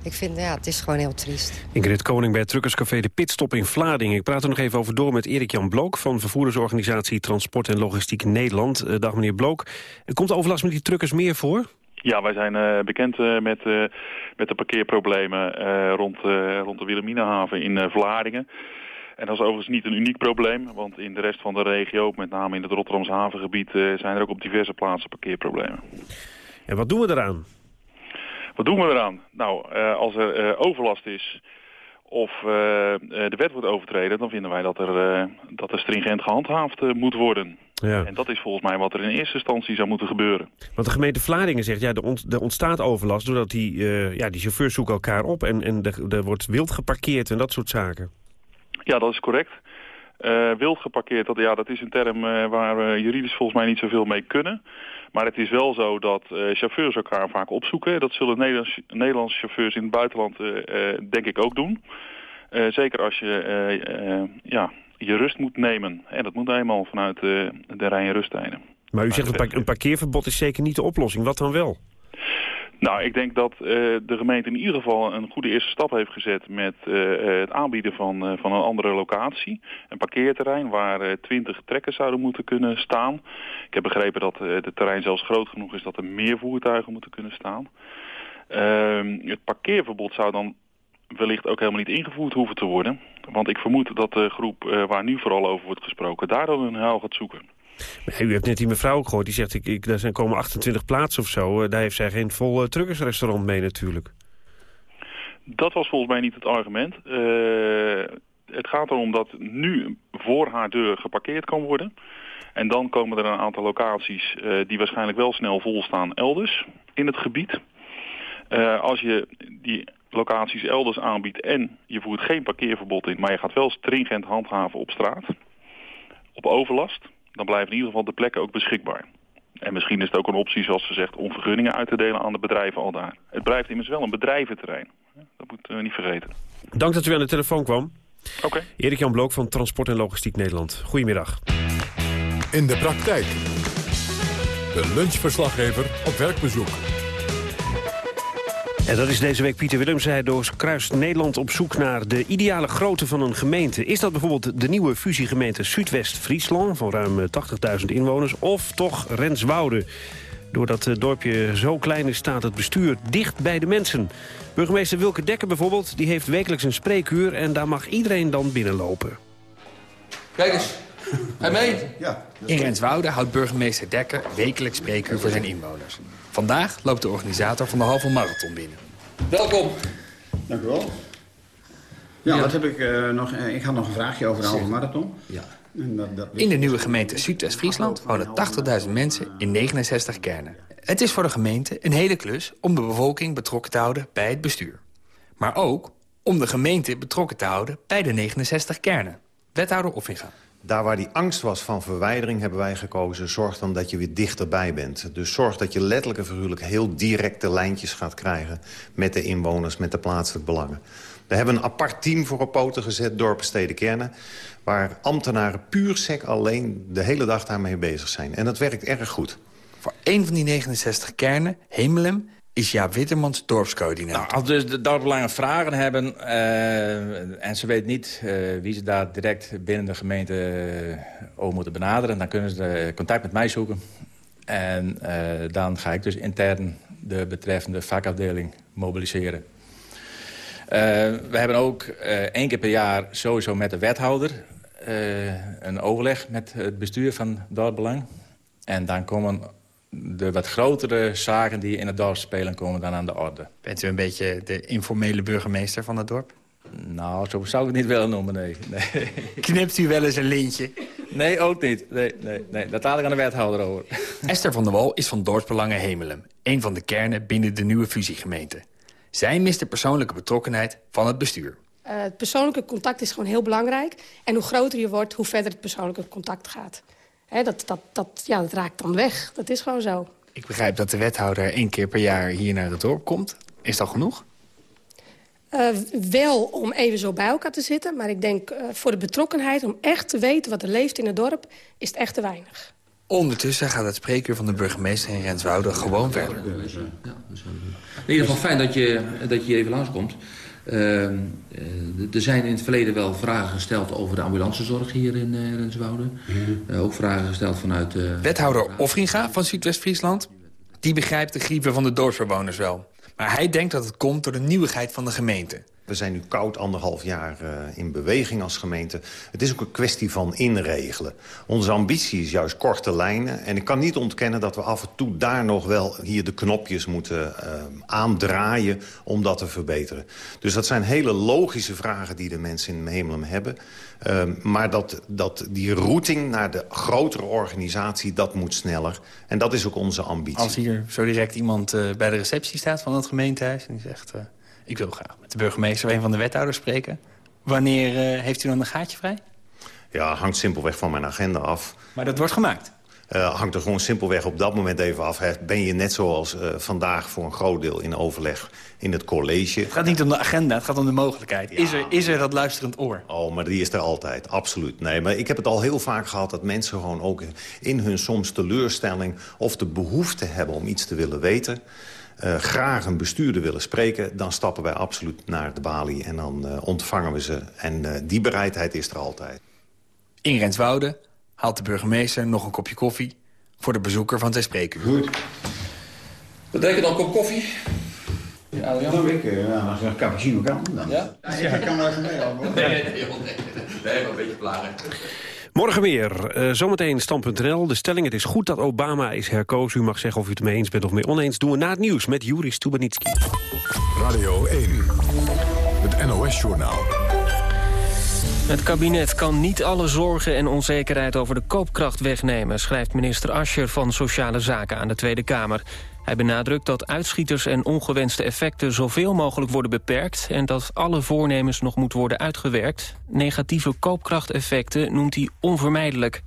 Ik vind, ja, het is gewoon heel triest. Ingrid Koning bij het Truckerscafé De Pitstop in Vlaardingen. Ik praat er nog even over door met Erik-Jan Blook... van vervoerdersorganisatie Transport en Logistiek Nederland. Uh, dag meneer Blook. Komt overlast met die truckers meer voor? Ja, wij zijn uh, bekend uh, met, met de parkeerproblemen rond, rond de Wilhelminahaven in Vlaardingen. En dat is overigens niet een uniek probleem, want in de rest van de regio, met name in het Rotterdamse havengebied, zijn er ook op diverse plaatsen parkeerproblemen. En wat doen we eraan? Wat doen we eraan? Nou, als er overlast is of de wet wordt overtreden, dan vinden wij dat er, dat er stringent gehandhaafd moet worden. Ja. En dat is volgens mij wat er in eerste instantie zou moeten gebeuren. Want de gemeente Vlaardingen zegt, ja, er, er ontstaat overlast... doordat die, uh, ja, die chauffeurs zoeken elkaar op en, en er, er wordt wild geparkeerd en dat soort zaken. Ja, dat is correct. Uh, wild geparkeerd, dat, ja, dat is een term uh, waar we juridisch volgens mij niet zoveel mee kunnen. Maar het is wel zo dat uh, chauffeurs elkaar vaak opzoeken. Dat zullen Nederlands, Nederlandse chauffeurs in het buitenland denk ik ook doen. zeker als je ja, je rust moet nemen. En dat moet eenmaal vanuit de rij- en rusttijden. Maar u zegt een parkeerverbod is zeker niet de oplossing. Wat dan wel? Nou, ik denk dat uh, de gemeente in ieder geval een goede eerste stap heeft gezet met uh, het aanbieden van, van een andere locatie. Een parkeerterrein waar twintig trekkers zouden moeten kunnen staan. Ik heb begrepen dat het terrein zelfs groot genoeg is dat er meer voertuigen moeten kunnen staan. Ehm, het parkeerverbod zou dan wellicht ook helemaal niet ingevoerd hoeven te worden. Want ik vermoed dat de groep waar nu vooral over wordt gesproken daar dan hun huil gaat zoeken. U hebt net die mevrouw gehoord, die zegt, ik, ik, zijn komen 28 plaatsen of zo. Daar heeft zij geen vol uh, truckersrestaurant mee natuurlijk. Dat was volgens mij niet het argument. Uh, het gaat erom dat nu voor haar deur geparkeerd kan worden. En dan komen er een aantal locaties die waarschijnlijk wel snel vol staan elders in het gebied. als je die locaties elders aanbiedt en je voert geen parkeerverbod in... maar je gaat wel stringent handhaven op straat, op overlast dan blijven in ieder geval de plekken ook beschikbaar. En misschien is het ook een optie, zoals ze zegt, om vergunningen uit te delen aan de bedrijven al daar. Het blijft immers wel een bedrijventerrein. Dat moeten we niet vergeten. Dank dat u aan de telefoon kwam. Oké. Okay. Erik-Jan Blook van Transport en Logistiek Nederland. Goedemiddag. In de praktijk. De lunchverslaggever op werkbezoek. En dat is deze week Pieter Willems. Hij kruist Nederland op zoek naar de ideale grootte van een gemeente. Is dat bijvoorbeeld de nieuwe fusiegemeente Zuidwest-Friesland... van ruim 80.000 inwoners, of toch Renswoude? Doordat het dorpje zo klein is, staat het bestuur dicht bij de mensen. Burgemeester Wilke Dekker bijvoorbeeld, die heeft wekelijks een spreekuur... en daar mag iedereen dan binnenlopen. Kijk eens, hij mee? Ja, In Renswoude houdt burgemeester Dekker wekelijks spreekuur voor zijn inwoners. Vandaag loopt de organisator van de halve marathon binnen. Welkom. Dank u wel. Ja, ja. wat heb ik uh, nog? Uh, ik had nog een vraagje over de halve marathon. Ja. Dat, dat in de nieuwe gemeente Zuidwest-Friesland wonen 80.000 mensen in 69 kernen. Het is voor de gemeente een hele klus om de bevolking betrokken te houden bij het bestuur. Maar ook om de gemeente betrokken te houden bij de 69 kernen. Wethouder Offinga. Daar waar die angst was van verwijdering hebben wij gekozen... zorg dan dat je weer dichterbij bent. Dus zorg dat je letterlijk en figuurlijk heel directe lijntjes gaat krijgen... met de inwoners, met de plaatselijke belangen. We hebben een apart team voor op poten gezet, dorpen, steden, kernen... waar ambtenaren puur sec alleen de hele dag daarmee bezig zijn. En dat werkt erg goed. Voor één van die 69 kernen, Hemelem, is Jaap Wittermans dorpscoördinator. Nou, als dus de dorpsbelangen vragen hebben uh, en ze weet niet uh, wie ze daar direct binnen de gemeente uh, over moeten benaderen... dan kunnen ze contact met mij zoeken. En dan ga ik dus intern de betreffende vakafdeling mobiliseren. we hebben ook één keer per jaar sowieso met de wethouder... een overleg met het bestuur van dorpsbelang. En dan komen de wat grotere zaken die in het dorp spelen komen dan aan de orde. Bent u een beetje de informele burgemeester van het dorp? Nou, zo zou ik het niet willen noemen, nee. nee. *laughs* Knipt u wel eens een lintje? Nee, ook niet. Nee, nee, nee. Dat laat ik aan de wethouder over. *laughs* Esther van der Wal is van Dorpsbelangen Hemelem. Een van de kernen binnen de nieuwe fusiegemeente. Zij mist de persoonlijke betrokkenheid van het bestuur. Uh, het persoonlijke contact is gewoon heel belangrijk. En hoe groter je wordt, hoe verder het persoonlijke contact gaat dat, dat, dat, ja, dat raakt dan weg. Dat is gewoon zo. Ik begrijp dat de wethouder één keer per jaar hier naar het dorp komt. Is dat genoeg? Uh, wel om even zo bij elkaar te zitten. Maar ik denk uh, voor de betrokkenheid, om echt te weten wat er leeft in het dorp... is het echt te weinig. Ondertussen gaat het spreekuur van de burgemeester in Renswoude gewoon verder. Ja, in ieder geval fijn dat je, dat je hier even langskomt. Uh, er zijn in het verleden wel vragen gesteld over de ambulancezorg hier in uh, Renswoude. Uh, ook vragen gesteld vanuit... Wethouder Offringa van Zuidwest-Friesland... die begrijpt de grieven van de dorpsbewoners wel. Maar hij denkt dat het komt door de nieuwigheid van de gemeente. We zijn nu koud anderhalf jaar uh, in beweging als gemeente. Het is ook een kwestie van inregelen. Onze ambitie is juist korte lijnen. En ik kan niet ontkennen dat we af en toe daar nog wel hier de knopjes moeten uh, aandraaien om dat te verbeteren. Dus dat zijn hele logische vragen die de mensen in Hemelem hebben. Uh, maar dat, dat die routing naar de grotere organisatie, dat moet sneller. En dat is ook onze ambitie. Als hier zo direct iemand uh, bij de receptie staat van het gemeentehuis... en die zegt, ik wil graag met de burgemeester of een van de wethouders spreken... wanneer uh, heeft u dan een gaatje vrij? Ja, hangt simpelweg van mijn agenda af. Maar dat wordt gemaakt? Uh, hangt er gewoon simpelweg op dat moment even af. Ben je net zoals uh, vandaag voor een groot deel in overleg in het college. Het gaat niet om de agenda, het gaat om de mogelijkheid. Ja. Is, er, is er dat luisterend oor? Oh, maar die is er altijd, absoluut. Nee, maar ik heb het al heel vaak gehad dat mensen gewoon ook in hun soms teleurstelling... of de behoefte hebben om iets te willen weten... Uh, graag een bestuurder willen spreken... dan stappen wij absoluut naar de balie en dan uh, ontvangen we ze. En uh, die bereidheid is er altijd. In Renswoude haalt de burgemeester nog een kopje koffie... voor de bezoeker van zijn spreekuur. Goed. Wat denk je dan, kop koffie? Ja, dat doe ik. Ja, als je een cappuccino kan, dan. Ja? ja ik kan wel even mee Nee, nee, nee, nee, nee, een beetje plagen. Morgen weer. Uh, zometeen stand.nl. De stelling, het is goed dat Obama is herkozen. U mag zeggen of u het mee eens bent of mee oneens. Doen we na het nieuws met Juri Stubenitski. Radio 1, het NOS-journaal. Het kabinet kan niet alle zorgen en onzekerheid over de koopkracht wegnemen... schrijft minister Ascher van Sociale Zaken aan de Tweede Kamer. Hij benadrukt dat uitschieters en ongewenste effecten zoveel mogelijk worden beperkt... en dat alle voornemens nog moeten worden uitgewerkt. Negatieve koopkrachteffecten noemt hij onvermijdelijk.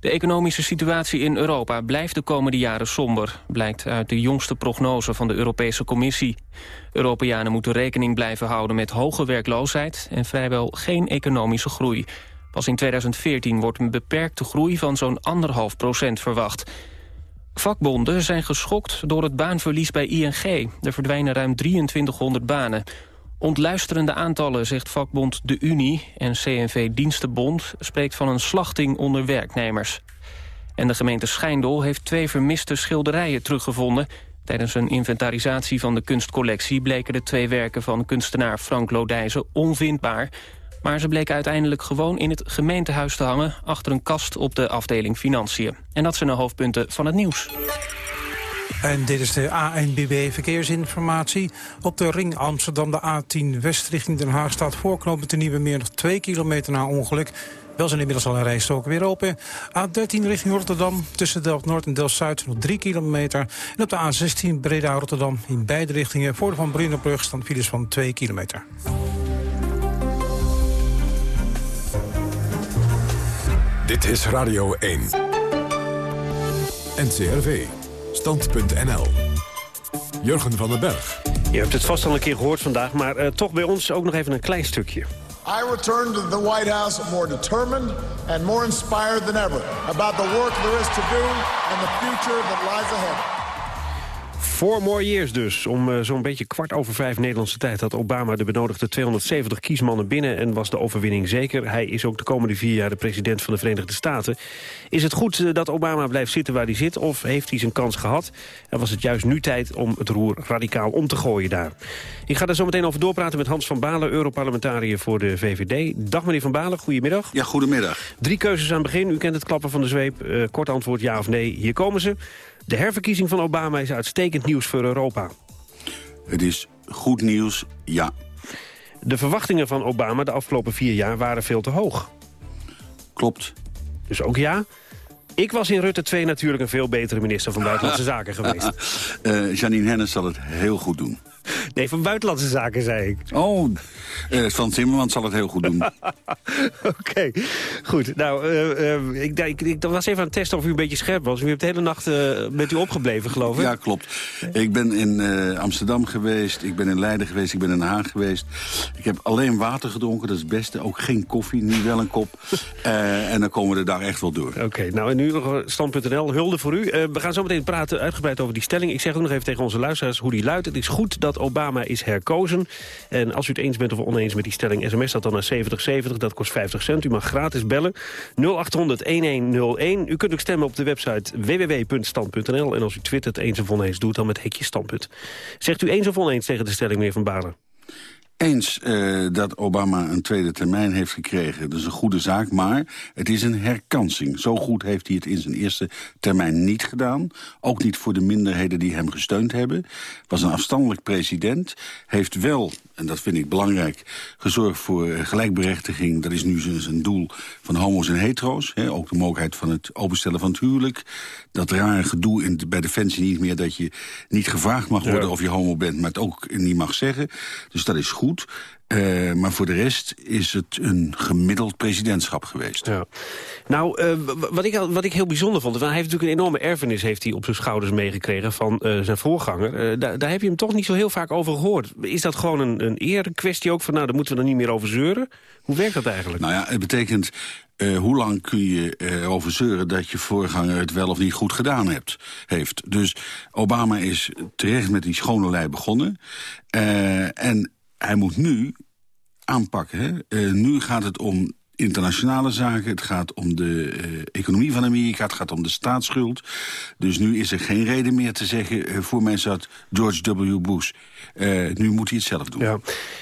De economische situatie in Europa blijft de komende jaren somber... blijkt uit de jongste prognose van de Europese Commissie. Europeanen moeten rekening blijven houden met hoge werkloosheid... en vrijwel geen economische groei. Pas in 2014 wordt een beperkte groei van zo'n anderhalf procent verwacht... Vakbonden zijn geschokt door het baanverlies bij ING. Er verdwijnen ruim 2300 banen. Ontluisterende aantallen, zegt vakbond De Unie... en CNV Dienstenbond spreekt van een slachting onder werknemers. En de gemeente Schijndel heeft twee vermiste schilderijen teruggevonden. Tijdens een inventarisatie van de kunstcollectie... bleken de twee werken van kunstenaar Frank Lodijzen onvindbaar... Maar ze bleken uiteindelijk gewoon in het gemeentehuis te hangen... achter een kast op de afdeling Financiën. En dat zijn de hoofdpunten van het nieuws. En dit is de ANBB Verkeersinformatie. Op de ring Amsterdam, de A10 West richting Den Haag... staat voorknopend de Nieuwe Meer nog 2 kilometer na ongeluk. Wel zijn inmiddels al een rijstroken weer open. A13 richting Rotterdam tussen Delft-Noord en Delft-Zuid nog 3 kilometer. En op de A16 Breda-Rotterdam in beide richtingen... voor de Van Brienenbrug staan files van 2 kilometer. Dit is Radio 1. NCRV. Stand.nl. Jurgen van den Berg. Je hebt het vast al een keer gehoord vandaag, maar uh, toch bij ons ook nog even een klein stukje. I return to the White House more determined and more inspired than ever about the work there is to do and the future that lies ahead. Four more years dus. Om uh, zo'n beetje kwart over vijf Nederlandse tijd... had Obama de benodigde 270 kiesmannen binnen... en was de overwinning zeker. Hij is ook de komende vier jaar de president van de Verenigde Staten. Is het goed uh, dat Obama blijft zitten waar hij zit... of heeft hij zijn kans gehad? En was het juist nu tijd om het roer radicaal om te gooien daar? Ik ga daar zo meteen over doorpraten met Hans van Balen... Europarlementariër voor de VVD. Dag meneer Van Balen, goedemiddag. Ja, goedemiddag. Drie keuzes aan het begin. U kent het klappen van de zweep. Uh, kort antwoord ja of nee. Hier komen ze. De herverkiezing van Obama is uitstekend nieuws voor Europa. Het is goed nieuws, ja. De verwachtingen van Obama de afgelopen vier jaar waren veel te hoog. Klopt. Dus ook ja. Ik was in Rutte 2 natuurlijk een veel betere minister van Buitenlandse *laughs* Zaken geweest. uh, Janine Hennis zal het heel goed doen. *laughs* Nee, van Buitenlandse Zaken, zei ik. Oh, uh, Van Timmermans zal het heel goed doen. *laughs* Oké, okay. goed. Nou, uh, uh, ik, ik, ik, was even aan het testen of u een beetje scherp was. U hebt de hele nacht met u opgebleven, geloof ik. Ja, klopt. Ik ben in Amsterdam geweest, ik ben in Leiden geweest, ik ben in Den Haag geweest. Ik heb alleen water gedronken, dat is het beste. Ook geen koffie, nu wel een kop. *laughs* en dan komen we er daar echt wel door. Oké, okay, nou en nu nog stand.nl, hulde voor u. we gaan zo meteen praten uitgebreid over die stelling. Ik zeg ook nog even tegen onze luisteraars hoe die luidt. Het is goed dat Obama is herkozen. En als u het eens bent of oneens met die stelling, sms dat dan naar 7070. Dat kost 50 cent. U mag gratis bellen. 0800-1101. U kunt ook stemmen op de website www.stand.nl. En als u twittert eens of oneens doet, dan met hekje standpunt. Zegt u eens of oneens tegen de stelling, meneer Van Balen? Eens uh, dat Obama een tweede termijn heeft gekregen. Dat is een goede zaak, maar het is een herkansing. Zo goed heeft hij het in zijn eerste termijn niet gedaan. Ook niet voor de minderheden die hem gesteund hebben. Was een afstandelijk president. Heeft wel, en dat vind ik belangrijk, gezorgd voor gelijkberechtiging. Dat is nu zijn doel van homo's en hetero's. Hè. Ook de mogelijkheid van het openstellen van het huwelijk. Dat rare gedoe in, bij Defensie niet meer dat je niet gevraagd mag worden ja. of je homo bent, maar het ook niet mag zeggen. Dus dat is goed. Uh, maar voor de rest is het een gemiddeld presidentschap geweest. Ja. Nou, uh, wat, ik, wat ik heel bijzonder vond... hij heeft natuurlijk een enorme erfenis heeft hij op zijn schouders meegekregen van uh, zijn voorganger. Daar, daar heb je hem toch niet zo heel vaak over gehoord. Is dat gewoon een, een eerkwestie ook van... nou, daar moeten we er niet meer over zeuren? Hoe werkt dat eigenlijk? Nou ja, het betekent... Hoe lang kun je erover zeuren dat je voorganger het wel of niet goed gedaan hebt, heeft. Dus Obama is terecht met die schone lei begonnen. en hij moet nu aanpakken. Hè? Uh, nu gaat het om internationale zaken. Het gaat om de uh, economie van Amerika. Het gaat om de staatsschuld. Dus nu is er geen reden meer te zeggen... Uh, voor mij zat George W. Bush. Uh, nu moet hij het zelf doen. Ja.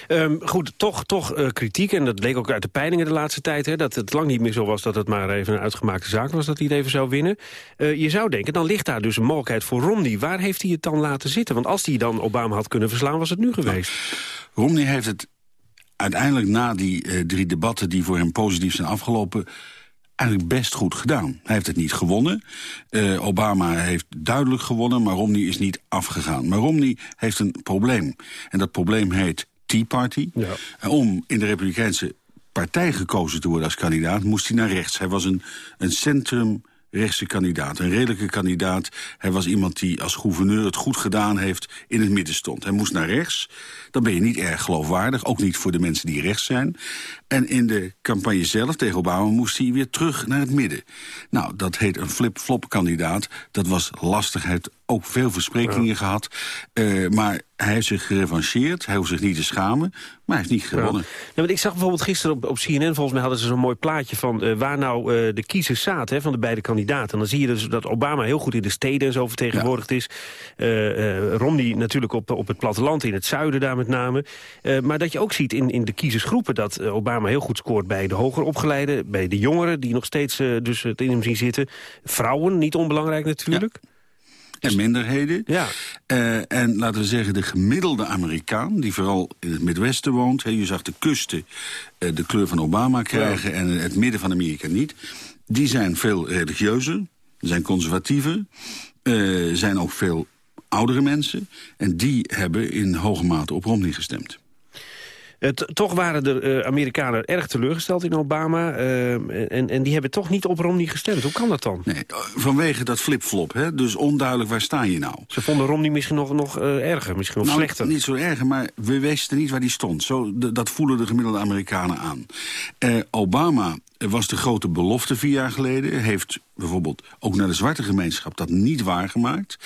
Um, goed, toch, toch kritiek. En dat bleek ook uit de peilingen de laatste tijd. Hè, dat het lang niet meer zo was dat het maar even een uitgemaakte zaak was... dat hij het even zou winnen. je zou denken, dan ligt daar dus een mogelijkheid voor Romney. Waar heeft hij het dan laten zitten? Want als hij dan Obama had kunnen verslaan, was het nu geweest. Nou, Romney heeft het uiteindelijk na die uh, drie debatten die voor hem positief zijn afgelopen eigenlijk best goed gedaan. Hij heeft het niet gewonnen. Uh, Obama heeft duidelijk gewonnen, maar Romney is niet afgegaan. Maar Romney heeft een probleem. En dat probleem heet Tea Party. Ja. En om in de Republikeinse partij gekozen te worden als kandidaat... moest hij naar rechts. Hij was een, een centrum rechtse kandidaat, een redelijke kandidaat. Hij was iemand die als gouverneur het goed gedaan heeft, in het midden stond. Hij moest naar rechts, dan ben je niet erg geloofwaardig, ook niet voor de mensen die rechts zijn. En in de campagne zelf tegen Obama moest hij weer terug naar het midden. Nou, dat heet een flip-flop kandidaat. Dat was lastig, hij heeft ook veel versprekingen ja. gehad. Uh, maar hij heeft zich gerevancheerd, hij hoeft zich niet te schamen, maar hij heeft niet gewonnen. Ja. Ja, want ik zag bijvoorbeeld gisteren op, op CNN, volgens mij hadden ze zo'n mooi plaatje van uh, waar nou uh, de kiezers zaten hè, van de beide kandidaten. En dan zie je dus dat Obama heel goed in de steden en zo vertegenwoordigd is. Romney natuurlijk op, op het platteland, in het zuiden daar met name. maar dat je ook ziet in, in de kiezersgroepen dat Obama heel goed scoort bij de hoger opgeleiden, bij de jongeren die nog steeds dus het in hem zien zitten. Vrouwen, niet onbelangrijk natuurlijk. En minderheden. Ja. Uh, en laten we zeggen, de gemiddelde Amerikaan... die vooral in het Midwesten woont... Hè, je zag de kusten uh, de kleur van Obama krijgen... en het midden van Amerika niet. Die zijn veel religieuzer, zijn conservatiever... Zijn ook veel oudere mensen. En die hebben in hoge mate op Romney gestemd. Het, toch waren de uh, Amerikanen erg teleurgesteld in Obama. Uh, en, en die hebben toch niet op Romney gestemd. Hoe kan dat dan? Nee, vanwege dat flipflop. Hè? Dus onduidelijk waar sta je nou. Ze vonden Romney misschien nog, nog erger, misschien nog nou, slechter. Niet zo erger, maar we wisten niet waar die stond. Zo, dat voelen de gemiddelde Amerikanen aan. Obama was de grote belofte vier jaar geleden. Heeft bijvoorbeeld ook naar de zwarte gemeenschap dat niet waargemaakt.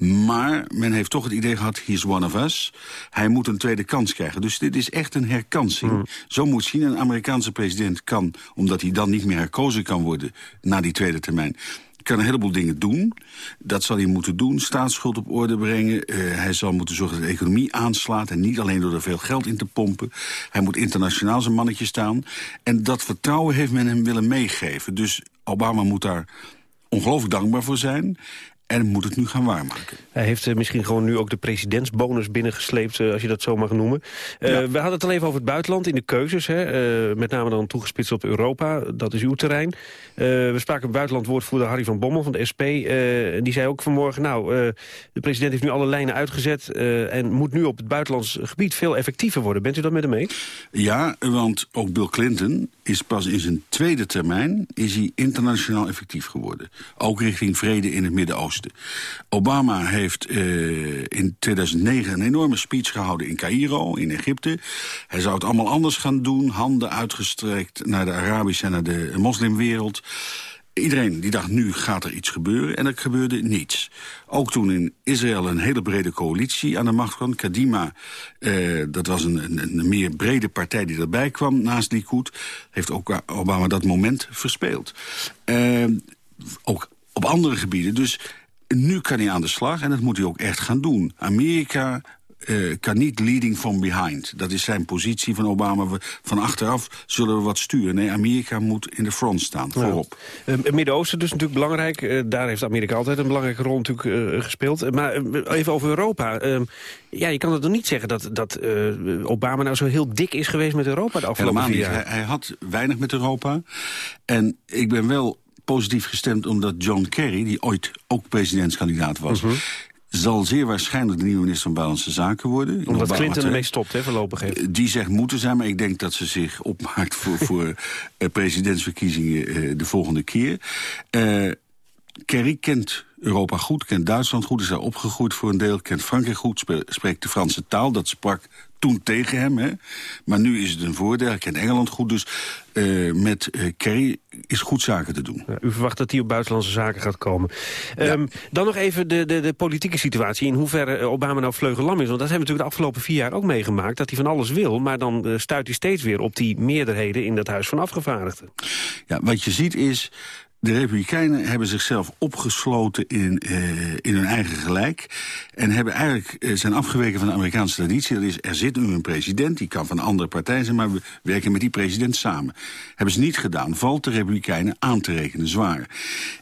Maar men heeft toch het idee gehad, he's one of us. Hij moet een tweede kans krijgen. Dus dit is echt een herkansing. Mm. Zo moet zien, een Amerikaanse president kan... omdat hij dan niet meer herkozen kan worden na die tweede termijn kan een heleboel dingen doen. Dat zal hij moeten doen. Staatsschuld op orde brengen. Uh, hij zal moeten zorgen dat de economie aanslaat. En niet alleen door er veel geld in te pompen. Hij moet internationaal zijn mannetje staan. En dat vertrouwen heeft men hem willen meegeven. Dus Obama moet daar ongelooflijk dankbaar voor zijn en moet het nu gaan waarmaken. Hij heeft uh, misschien gewoon nu ook de presidentsbonus binnengesleept, uh, als je dat zo mag noemen. Uh, ja. We hadden het al even over het buitenland in de keuzes. Hè? met name dan toegespitst op Europa, dat is uw terrein. we spraken buitenland woordvoerder Harry van Bommel van de SP. die zei ook vanmorgen, nou, de president heeft nu alle lijnen uitgezet... en moet nu op het buitenlands gebied veel effectiever worden. Bent u dat met hem eens? Ja, want ook Bill Clinton is pas in zijn tweede termijn... is hij internationaal effectief geworden. Ook richting vrede in het Midden-Oosten. Obama heeft uh, in 2009 een enorme speech gehouden in Cairo, in Egypte. Hij zou het allemaal anders gaan doen, handen uitgestrekt naar de Arabische en naar de moslimwereld. Iedereen die dacht, nu gaat er iets gebeuren. En er gebeurde niets. Ook toen in Israël een hele brede coalitie aan de macht kwam. Kadima, uh, dat was een, een, een, meer brede partij die erbij kwam naast Likud. Heeft ook Obama dat moment verspeeld. Uh, ook op andere gebieden. Dus nu kan hij aan de slag en dat moet hij ook echt gaan doen. Amerika uh, kan niet leading from behind. Dat is zijn positie van Obama. We, van achteraf zullen we wat sturen. Nee, Amerika moet in de front staan, voorop. Ja. Uh, Midden-Oosten dus natuurlijk belangrijk. Uh, daar heeft Amerika altijd een belangrijke rol natuurlijk gespeeld. Maar even over Europa. Ehm, ja, je kan het nog niet zeggen dat, dat Obama nou zo heel dik is geweest met Europa de afgelopen Helemaal vier jaar. Hij, hij had weinig met Europa. En ik ben wel positief gestemd omdat John Kerry, die ooit ook presidentskandidaat was... Uh -huh. Zal zeer waarschijnlijk de nieuwe minister van Buitenlandse Zaken worden. Omdat Clinton ermee stopt, hè, voorlopig heeft. Die zegt moeten zijn, maar ik denk dat ze zich opmaakt... voor, voor uh, *laughs* presidentsverkiezingen uh, de volgende keer. Uh, Kerry kent Europa goed, kent Duitsland goed, is daar opgegroeid voor een deel... kent Frankrijk goed, spreekt de Franse taal, dat sprak toen tegen hem. Hè? Maar nu is het een voordeel, hij kent Engeland goed, dus uh, met uh, Kerry is goed zaken te doen. Ja, u verwacht dat hij op buitenlandse zaken gaat komen. Ja. Um, dan nog even de, de, de politieke situatie, in hoeverre Obama nou vleugellam is. Want dat hebben we natuurlijk de afgelopen vier jaar ook meegemaakt, dat hij van alles wil, maar dan uh, stuit hij steeds weer op die meerderheden in dat Huis van Afgevaardigden. Ja, wat je ziet is de Republikeinen hebben zichzelf opgesloten in, uh, in hun eigen gelijk. En hebben eigenlijk, uh, zijn afgeweken van de Amerikaanse traditie. Dat is, er zit nu een president, die kan van een andere partij zijn... maar we werken met die president samen. Hebben ze niet gedaan, valt de Republikeinen aan te rekenen zwaar.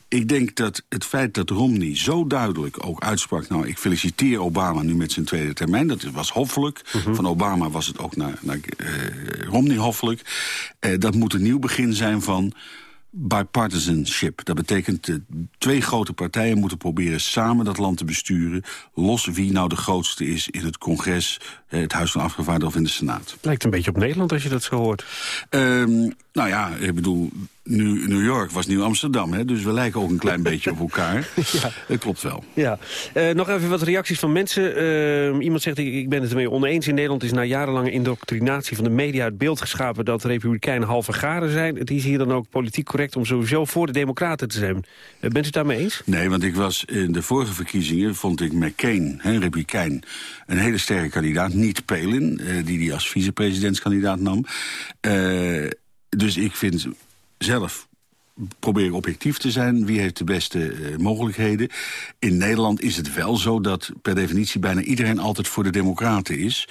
Ik denk dat het feit dat Romney zo duidelijk ook uitsprak... nou, ik feliciteer Obama nu met zijn tweede termijn. Dat was hoffelijk. Uh -huh. Van Obama was het ook naar, naar uh, Romney hoffelijk. dat moet een nieuw begin zijn van bipartisanship. Dat betekent uh, twee grote partijen moeten proberen samen dat land te besturen. Los wie nou de grootste is in het congres, uh, het Huis van Afgevaardigden of in de Senaat. Lijkt een beetje op Nederland als je dat zo hoort. Um, nou ja, ik bedoel, nu New York was Nieuw Amsterdam, hè? dus we lijken ook een klein *laughs* beetje op elkaar. Ja. Dat klopt wel. Ja. Uh, nog even wat reacties van mensen. Uh, iemand zegt, ik, ik ben het ermee oneens. In Nederland is na jarenlange indoctrinatie van de media het beeld geschapen... dat republikeinen halve garen zijn. Het is hier dan ook politiek correct om sowieso voor de democraten te zijn. Uh, bent u het daarmee eens? Nee, want ik was in de vorige verkiezingen... vond ik McCain, hè, republikein, een hele sterke kandidaat. Niet Palin, die die als vicepresidentskandidaat nam... dus ik vind zelf probeer ik objectief te zijn. Wie heeft de beste uh, mogelijkheden? In Nederland is het wel zo dat per definitie bijna iedereen altijd voor de democraten is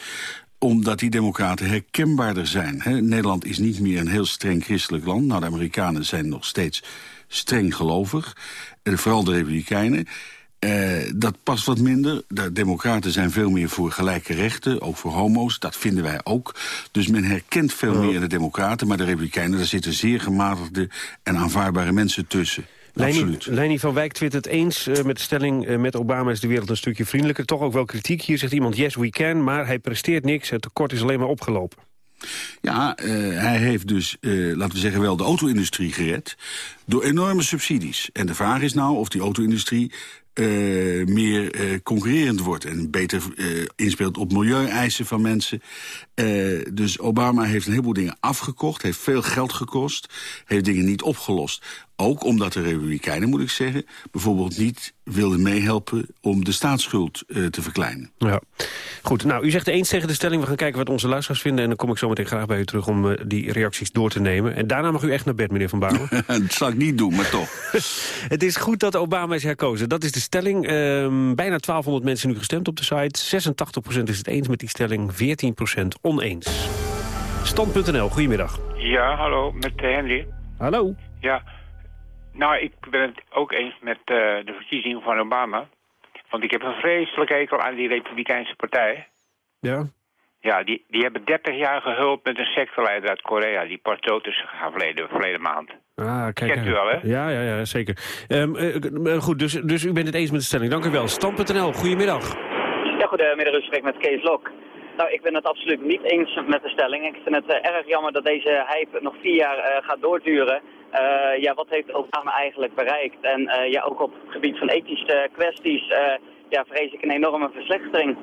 omdat die democraten herkenbaarder zijn. Nederland is niet meer een heel streng christelijk land. Nou, de Amerikanen zijn nog steeds streng gelovig. Vooral de republikeinen. Eh, dat past wat minder. De democraten zijn veel meer voor gelijke rechten, ook voor homo's. Dat vinden wij ook. Dus men herkent veel meer de democraten. Maar de republikeinen, daar zitten zeer gematigde en aanvaardbare mensen tussen. Leini, Leini van Wijk twittert eens uh, met de stelling... Uh, met Obama is de wereld een stukje vriendelijker. Toch ook wel kritiek. Hier zegt iemand, yes we can, maar hij presteert niks. Het tekort is alleen maar opgelopen. Ja, uh, hij heeft dus, laten we zeggen, wel de auto-industrie gered... door enorme subsidies. En de vraag is nou of die auto-industrie uh, meer uh, concurrerend wordt en beter uh, inspeelt op milieueisen van mensen. dus Obama heeft een heleboel dingen afgekocht, heeft veel geld gekost, heeft dingen niet opgelost. Ook omdat de Republikeinen, moet ik zeggen, bijvoorbeeld niet wilden meehelpen om de staatsschuld uh, te verkleinen. Ja. Goed, nou, u zegt eens tegen de stelling, we gaan kijken wat onze luisteraars vinden... en dan kom ik zo meteen graag bij u terug om uh, die reacties door te nemen. En daarna mag u echt naar bed, meneer Van Bouwen. *laughs* dat zal ik niet doen, maar toch. *laughs* het is goed dat Obama is herkozen, dat is de stelling. Uh, bijna 1200 mensen nu gestemd op de site. 86% is het eens met die stelling, 14% oneens. Stand.nl, goedemiddag. Ja, hallo, met Henry. Hallo. Ja, nou, ik ben het ook eens met uh, de verkiezingen van Obama. Want ik heb een vreselijke hekel aan die Republikeinse partij. Ja? Ja, die, die hebben 30 jaar gehuld met een secteleider uit Korea... die pas dood is gegaan verleden, verleden maand. Ah, kijk. Kent u wel, hè? Ja, ja, ja zeker. Um, uh, goed, dus, dus u bent het eens met de stelling. Dank u wel. Stam.nl, goedemiddag. Ja, goedemiddag. U spreekt met Kees Lok. Nou, ik ben het absoluut niet eens met de stelling. Ik vind het uh, erg jammer dat deze hype nog vier jaar uh, gaat doorduren. Uh, ja, wat heeft Obama eigenlijk bereikt? En ja, ook op het gebied van ethische kwesties ja, vrees ik een enorme verslechtering.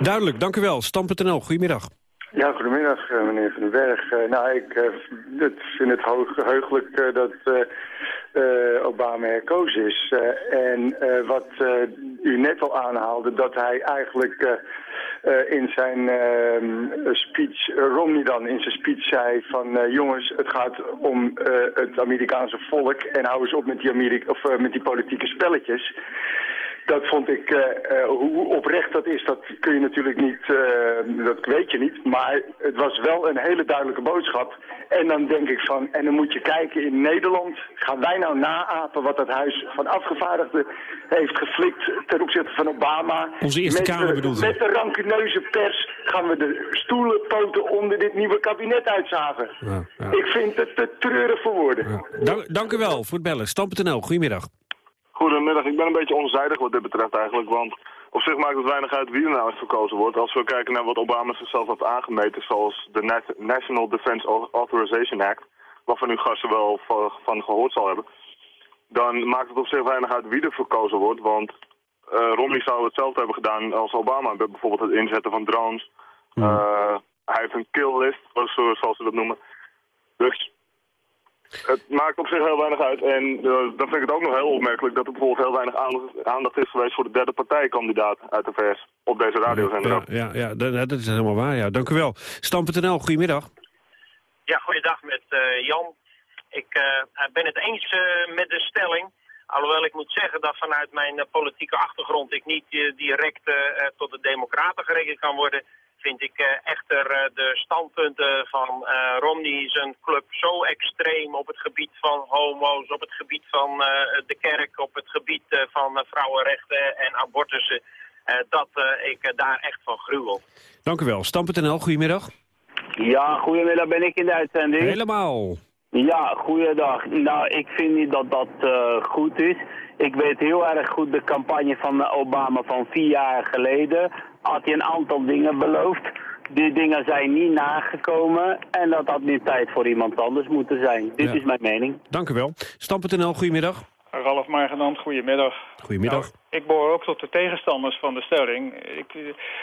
Duidelijk, dank u wel. Stam.nl, goedemiddag. Ja, goedemiddag meneer Van den Berg. Uh, nou, ik uh, vind het heugelijk uh, dat Obama herkozen is. en wat u net al aanhaalde, dat hij eigenlijk in zijn speech, Romney dan in zijn speech zei van... jongens, het gaat om het Amerikaanse volk en hou eens op met die, Amerika of, met die politieke spelletjes dat vond ik, uh, uh, hoe oprecht dat is, dat kun je natuurlijk niet, uh, dat weet je niet. Maar het was wel een hele duidelijke boodschap. En dan denk ik van, en dan moet je kijken in Nederland, gaan wij nou naapen wat dat huis van afgevaardigden heeft geflikt ten opzichte van Obama. Onze Eerste met, Kamer bedoelt Met de rancuneuze pers gaan we de stoelenpoten onder dit nieuwe kabinet uitzagen. Ja, ja. Ik vind het te treurig voor woorden. Ja. Dank, dank, u wel voor het bellen. Stam.nl, goedemiddag. Goedemiddag, ik ben een beetje onzijdig wat dit betreft eigenlijk, want op zich maakt het weinig uit wie er nou eens verkozen wordt. Als we kijken naar wat Obama zichzelf heeft aangemeten, zoals de National Defense Authorization Act, waarvan u gasten wel van gehoord zal hebben, dan maakt het op zich weinig uit wie er verkozen wordt, want uh, Romney zou hetzelfde hebben gedaan als Obama, met bijvoorbeeld het inzetten van drones. Uh, hij heeft een kill list, zoals ze dat noemen. Dus het maakt op zich heel weinig uit. En uh, dan vind ik het ook nog heel opmerkelijk dat er bijvoorbeeld heel weinig aandacht, aandacht is geweest voor de derde partijkandidaat uit de VS op deze radiozender. Ja, ja, ja, dat, dat is helemaal waar. Ja. Dank u wel. Stam.nl, goedemiddag. Ja, goeiedag met uh, Jan. Ik uh, ben het eens met de stelling. Alhoewel ik moet zeggen dat vanuit mijn politieke achtergrond ik niet direct tot de democraten gerekend kan worden vind ik uh, echter uh, de standpunten van uh, Romney zijn club zo extreem op het gebied van homo's, op het gebied van de kerk, op het gebied van vrouwenrechten en abortussen, dat ik daar echt van gruwel. Dank u wel. Stam.nl, goedemiddag. Ja, goedemiddag, ben ik in de uitzending? Helemaal. Ja, goeiedag. Nou, ik vind niet dat dat goed is. Ik weet heel erg goed de campagne van Obama van vier jaar geleden. Had hij een aantal dingen beloofd. Die dingen zijn niet nagekomen en dat had nu tijd voor iemand anders moeten zijn. Dit Ja. is mijn mening. Dank u wel. Stam.nl, goedemiddag. Ralf Margenand, goedemiddag. Goedemiddag. Nou, ik behoor ook tot de tegenstanders van de stelling. Ik, eh,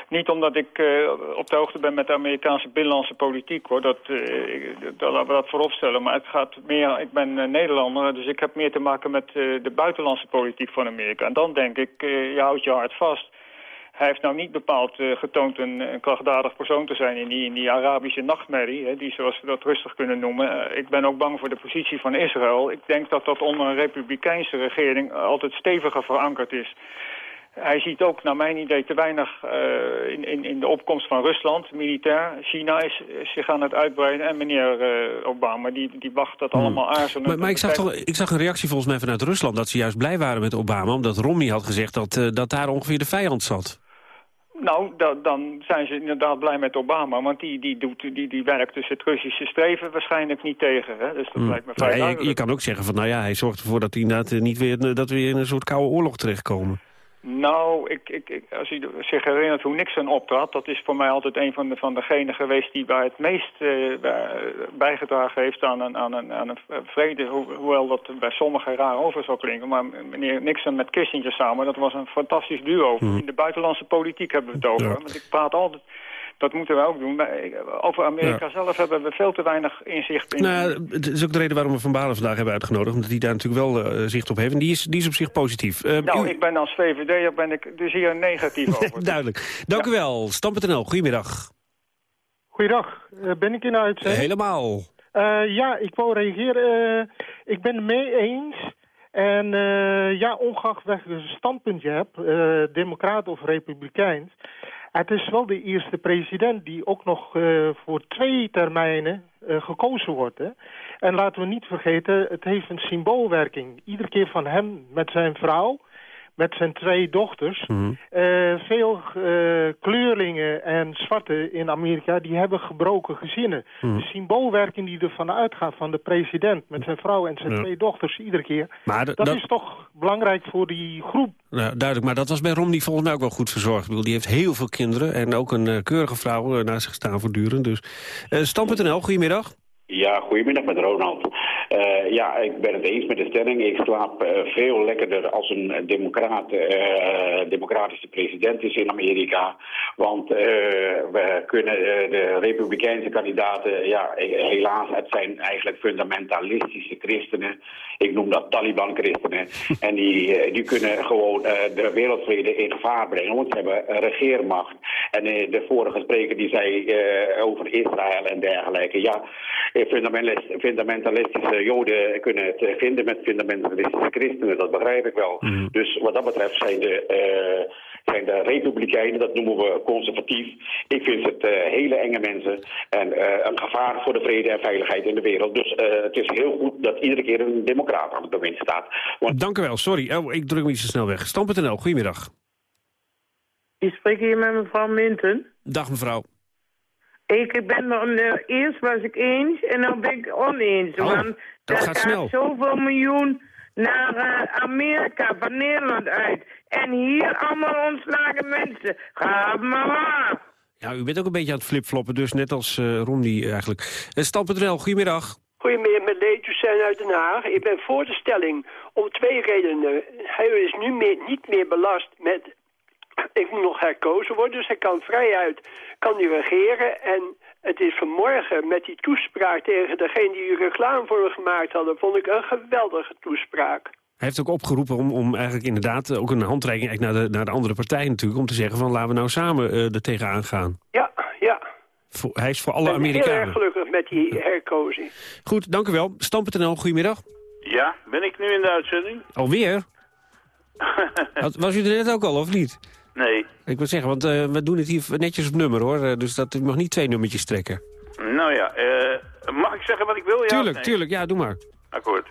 niet omdat ik eh, op de hoogte ben met de Amerikaanse binnenlandse politiek, hoor. Dat, eh, ik- dat laten we dat voorop stellen. Maar het gaat meer, ik ben Nederlander, dus ik heb meer te maken met eh, de buitenlandse politiek van Amerika. En dan denk ik, eh, je houdt je hart vast. Hij heeft nou niet bepaald eh, getoond een, een krachtdadig persoon te zijn in die, in die Arabische nachtmerrie, hè, die zoals we dat rustig kunnen noemen. Eh, ik ben ook bang voor de positie van Israël. Ik denk dat dat onder een republikeinse regering altijd steviger verankerd is. hij ziet ook, naar mijn idee, te weinig uh, in, in, in de opkomst van Rusland, militair. China is, is zich aan het uitbreiden en meneer uh, Obama, die, die wacht dat hmm. allemaal aarzelen. Maar, maar ik, zag toch, ik zag een reactie volgens mij vanuit Rusland dat ze juist blij waren met Obama, omdat Romney had gezegd dat, uh, dat daar ongeveer de vijand zat. Nou, da, dan zijn ze inderdaad blij met Obama. Want die, die, doet, die, die werkt dus het Russische streven waarschijnlijk niet tegen. Hè? Dus dat hmm. lijkt me vrij ja, je, je, kan ook zeggen van, nou ja, hij zorgt ervoor dat, inderdaad niet weer, dat we in een soort koude oorlog terechtkomen. Nou, ik, ik, ik, als u zich herinnert hoe Nixon optrad... dat is voor mij altijd een van, de, van degenen geweest... die bij het meest uh, bijgedragen heeft aan een, aan een, aan een vrede... hoewel dat bij sommigen raar over zou klinken. Maar meneer Nixon met Kissinger samen, dat was een fantastisch duo. Mhm. In de buitenlandse politiek hebben we het over. Want ik praat altijd dat moeten we ook doen. Maar over Amerika ja. zelf hebben we veel te weinig inzicht in. Nou, het is ook de reden waarom we Van Balen vandaag hebben uitgenodigd. Omdat hij daar natuurlijk wel uh, zicht op heeft. En die is, die is op zich positief. Uh, nou, u... ik ben als VVD'er ben ik dus hier negatief over. *laughs* Duidelijk. Dank ja. u wel. Stam.nl, goedemiddag. Goeiedag. Uh, ben ik in de uitzending? Helemaal. ja, ik wou reageren. ik ben het mee eens... En uh, ja, ongeacht welke standpunt je hebt, uh, democraat of republikeins... Het is wel de eerste president die ook nog uh, voor twee termijnen uh, gekozen wordt. En laten we niet vergeten, het heeft een symboolwerking. Iedere keer van hem met zijn vrouw met zijn twee dochters. Mhm. Mm -hmm. uh, veel uh, kleurlingen en zwarte in Amerika, die hebben gebroken gezinnen. Mhm. De symboolwerking die ervan uitgaat van de president met zijn vrouw en zijn ja. twee dochters iedere keer. Maar dat, dat is toch belangrijk voor die groep. Nou, duidelijk, maar dat was bij Romney volgens mij ook wel goed verzorgd. Ik bedoel, die heeft heel veel kinderen en ook een uh, keurige vrouw naast zich staan voortdurend. Dus. Stam.nl, goedemiddag. Ja, goedemiddag met Ronald. Uh, ja, ik ben het eens met de stelling. Ik slaap uh, veel lekkerder als een democraat, uh, democratische president is in Amerika. Want we kunnen de republikeinse kandidaten, ja, helaas, het zijn eigenlijk fundamentalistische christenen. Ik noem dat Taliban-christenen. *laughs* en die, die kunnen gewoon de wereldvrede in gevaar brengen, want ze hebben regeermacht. En de vorige spreker die zei over Israël en dergelijke. Ja, fundamentalistische joden kunnen het vinden met fundamentalistische christenen, dat begrijp ik wel. Mhm. Dus wat dat betreft zijn de, uh, zijn de republikeinen, dat noemen we conservatief. Ik vind het uh, hele enge mensen en uh, een gevaar voor de vrede en veiligheid in de wereld. Dus het is heel goed dat iedere keer een democraat aan het bewind staat. Want... Dank u wel, sorry. Oh, ik druk me niet zo snel weg. Stam.nl, goedemiddag. Ik spreek hier met mevrouw Minten. Dag mevrouw. Ik ben me, uh, eerst was ik eens en nu ben ik oneens. Oh, want dat er gaat snel. zoveel miljoen naar uh, Amerika van Nederland uit. En hier allemaal ontslagen mensen. Ga maar maar. Ja, u bent ook een beetje aan het flipfloppen, dus net als uh, Romney eigenlijk. Uh, Stam.nl, goedemiddag. Goedemiddag, met Leetjes zijn uit Den Haag. Ik ben voor de stelling om twee redenen. Hij is nu meer, niet meer belast met ik moet nog herkozen worden, dus hij kan vrijuit kan hij regeren. En het is vanmorgen met die toespraak tegen degene die reclame voor hem gemaakt hadden... vond ik een geweldige toespraak. Hij heeft ook opgeroepen om, om eigenlijk inderdaad ook een handreiking naar de, naar de andere partij natuurlijk... om te zeggen van laten we nou samen uh, er tegenaan gaan. Ja, ja. Voor, hij is voor alle ik ben Amerikanen. heel erg gelukkig met die herkozing. Goed, dank u wel. Stam.nl, goedemiddag. Ja, ben ik nu in de uitzending? Alweer? *laughs* Was u er net ook al, of niet? Nee. Ik wil zeggen, want uh, we doen het hier netjes op nummer, hoor. Uh, dus dat, ik mag niet twee nummertjes trekken. Nou ja, uh, mag ik zeggen wat ik wil? Ja, tuurlijk, nee? tuurlijk. Ja, doe maar. Akkoord.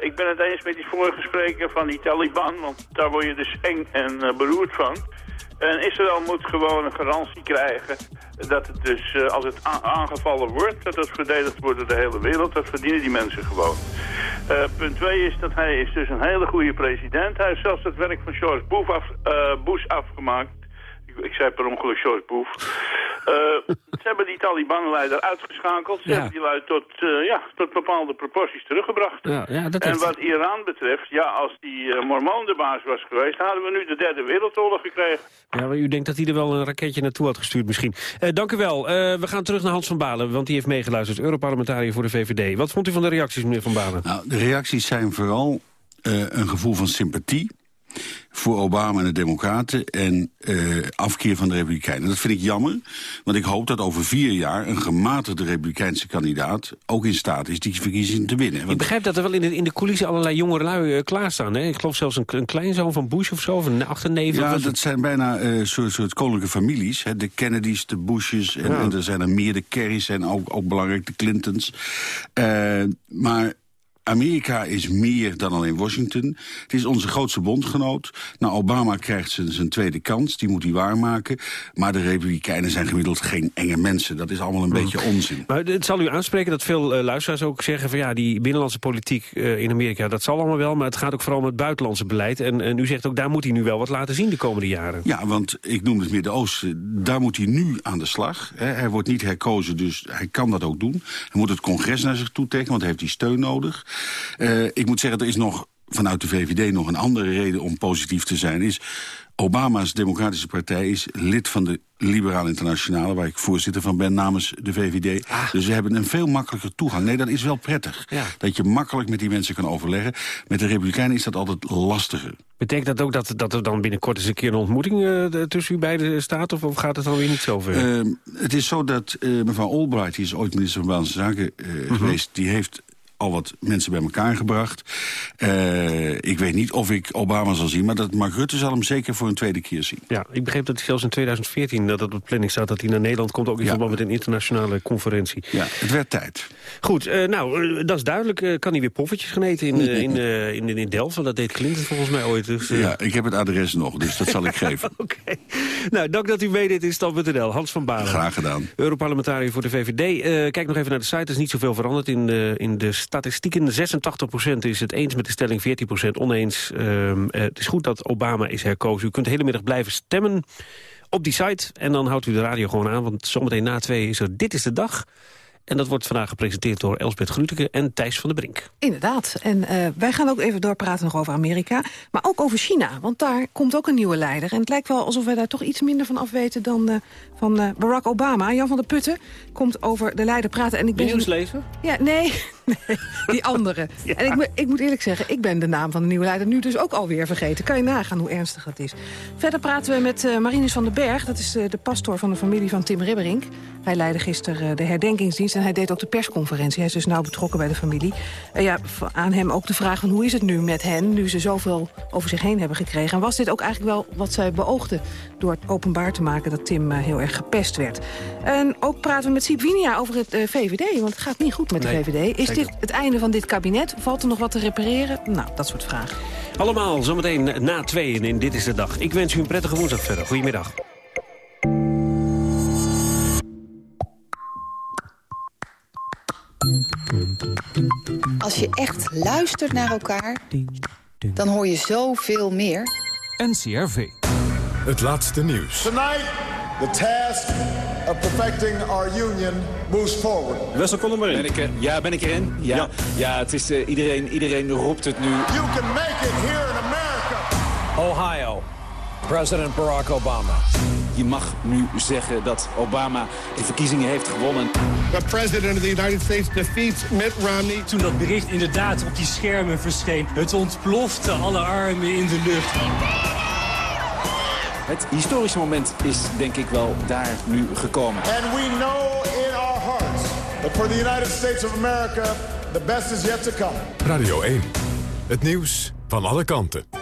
ik ben het eens met die vorige spreker van die Taliban, want daar word je dus eng en beroerd van. En Israël moet gewoon een garantie krijgen dat het dus, uh, als het aangevallen wordt, dat het verdedigd wordt door de hele wereld. Dat verdienen die mensen gewoon. Uh, punt 2 is dat hij is dus een hele goede president. Hij heeft zelfs het werk van George Bush, Bush afgemaakt. Ik, zei per ongeluk George Bush. ze hebben die Taliban-leider uitgeschakeld. Ze Ja. hebben die lui tot, ja, tot bepaalde proporties teruggebracht. Ja, ja, dat en wat Iran betreft, ja, als die uh, Mormoon de baas was geweest... hadden we nu de derde wereldoorlog gekregen. Ja, maar u denkt dat hij er wel een raketje naartoe had gestuurd misschien. Eh, dank u wel. Eh, we gaan terug naar Hans van Balen, want die heeft meegeluisterd. Europarlementariër voor de VVD. Wat vond u van de reacties, meneer van Balen? Nou, de reacties zijn vooral eh, een gevoel van sympathie. Voor Obama en de Democraten en uh, afkeer van de Republikeinen. Dat vind ik jammer, want ik hoop dat over vier jaar... een gematigde Republikeinse kandidaat ook in staat is die verkiezing te winnen. Want... Ik begrijp dat er wel in de, in de coulissen allerlei jongere lui uh, klaarstaan. Hè? Ik geloof zelfs een, een kleinzoon van Bush of zo, of een achterneef. Ja, dat zijn bijna uh, soort, soort koninklijke families. Hè? De Kennedys, de Bushes, en, Ja. en er zijn er meer. De Kerrys zijn ook, ook belangrijk, de Clintons. maar Amerika is meer dan alleen Washington. Het is onze grootste bondgenoot. Nou, Obama krijgt zijn, zijn tweede kans, die moet hij waarmaken. Maar de Republikeinen zijn gemiddeld geen enge mensen. Dat is allemaal een beetje onzin. Maar het zal u aanspreken dat veel uh, luisteraars ook zeggen... van ja, die binnenlandse politiek uh, in Amerika, dat zal allemaal wel... maar het gaat ook vooral om het buitenlandse beleid. En, en u zegt ook, daar moet hij nu wel wat laten zien de komende jaren. Ja, want ik noem het Midden-Oosten. Daar moet hij nu aan de slag. Hè. Hij wordt niet herkozen, dus hij kan dat ook doen. Hij moet het congres naar zich toe trekken, want hij heeft die steun nodig. Uh, ik moet zeggen, er is nog vanuit de VVD nog een andere reden om positief te zijn. Is Obama's Democratische Partij is lid van de Liberale Internationale... waar ik voorzitter van ben namens de VVD. Ah. Dus we hebben een veel makkelijker toegang. Nee, dat is wel prettig. Ja. Dat je makkelijk met die mensen kan overleggen. Met de Republikeinen is dat altijd lastiger. Betekent dat ook dat, dat er dan binnenkort eens een keer een ontmoeting uh, tussen u beiden staat? Of, of gaat het dan weer niet zo ver? Uh, het is zo dat uh, mevrouw Albright, die is ooit minister van Buitenlandse Zaken mm -hmm. geweest... die heeft al wat mensen bij elkaar gebracht. Uh, ik weet niet of ik Obama zal zien, maar dat Mark Rutte zal hem zeker voor een tweede keer zien. Ja, ik begreep dat hij zelfs in 2014 dat het op planning staat dat hij naar Nederland komt, ook in ja. verband met een internationale conferentie. Ja, het werd tijd. Goed, uh, nou, uh, dat is duidelijk. kan hij weer poffertjes geneten in, in, in, in Delft? Dat deed Clinton volgens mij ooit. Dus, ja, ik heb het adres nog, dus dat zal ik *laughs* geven. Oké. Okay. Nou, dank dat u meedeed in Stand.nl. Hans van Balen. Graag gedaan. Europarlementariër voor de VVD. kijk nog even naar de site, er is niet zoveel veranderd in de, in de statistieken. 86% is het eens met de stelling, 14% oneens. Uh, het is goed dat Obama is herkozen. U kunt hele middag blijven stemmen op die site. En dan houdt u de radio gewoon aan, want zometeen na twee is er Dit is de Dag. En dat wordt vandaag gepresenteerd door Elsbeth Gruteke en Thijs van der Brink. Inderdaad. En uh, wij gaan ook even doorpraten nog over Amerika. Maar ook over China, want daar komt ook een nieuwe leider. En het lijkt wel alsof wij daar toch iets minder van afweten dan uh, van uh, Barack Obama. Jan van der Putten komt over de leider praten. En ik ben Nieuwsleven? Ja, nee, *laughs* nee, die andere. *laughs* ja. En ik, ik moet eerlijk zeggen, ik ben de naam van de nieuwe leider nu dus ook alweer vergeten. Kan je nagaan hoe ernstig dat is. Verder praten we met uh, Marinus van den Berg. Dat is uh, de pastor van de familie van Tim Ribberink. Hij leidde gisteren uh, de herdenkingsdienst en hij deed ook de persconferentie. Hij is dus nauw betrokken bij de familie. Ja, aan hem ook de vraag van hoe is het nu met hen... nu ze zoveel over zich heen hebben gekregen. En was dit ook eigenlijk wel wat zij beoogden... door het openbaar te maken dat Tim uh, heel erg gepest werd. En ook praten we met Siep Winia over het uh, VVD... want het gaat niet goed met nee, de VVD. Is dit het einde van dit kabinet? Valt er nog wat te repareren? Nou, dat soort vragen. Allemaal zometeen na tweeën in Dit is de Dag. Ik wens u een prettige woensdag verder. Goedemiddag. Als je echt luistert naar elkaar, dan hoor je zoveel meer. NCRV. Het laatste nieuws. Tonight, the task of perfecting our union moves forward. Wessel, kom er maar in. Ben ik, er, ja, ben ik erin? Ja, ja. ja het is, uh, iedereen, iedereen roept het nu. You can make it here in America. Ohio. President Barack Obama. Je mag nu zeggen dat Obama de verkiezingen heeft gewonnen. The president of the United States defeats Mitt Romney. Toen dat bericht inderdaad op die schermen verscheen, het ontplofte alle armen in de lucht. Het historische moment is denk ik wel daar nu gekomen. And we know in our hearts that for the United States of America the best is yet to come. Radio 1. Het nieuws van alle kanten.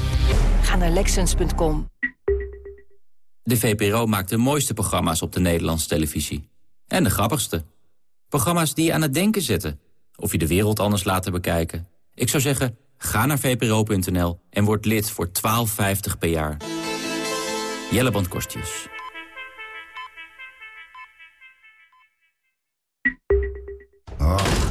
Ga naar Lexens.com. De VPRO maakt de mooiste programma's op de Nederlandse televisie. En de grappigste. Programma's die je aan het denken zetten. Of je de wereld anders laten bekijken. Ik zou zeggen, ga naar vpro.nl en word lid voor 12,50 per jaar. Jelle Bandkostjes. Oh,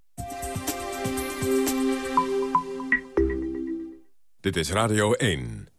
Dit is Radio 1.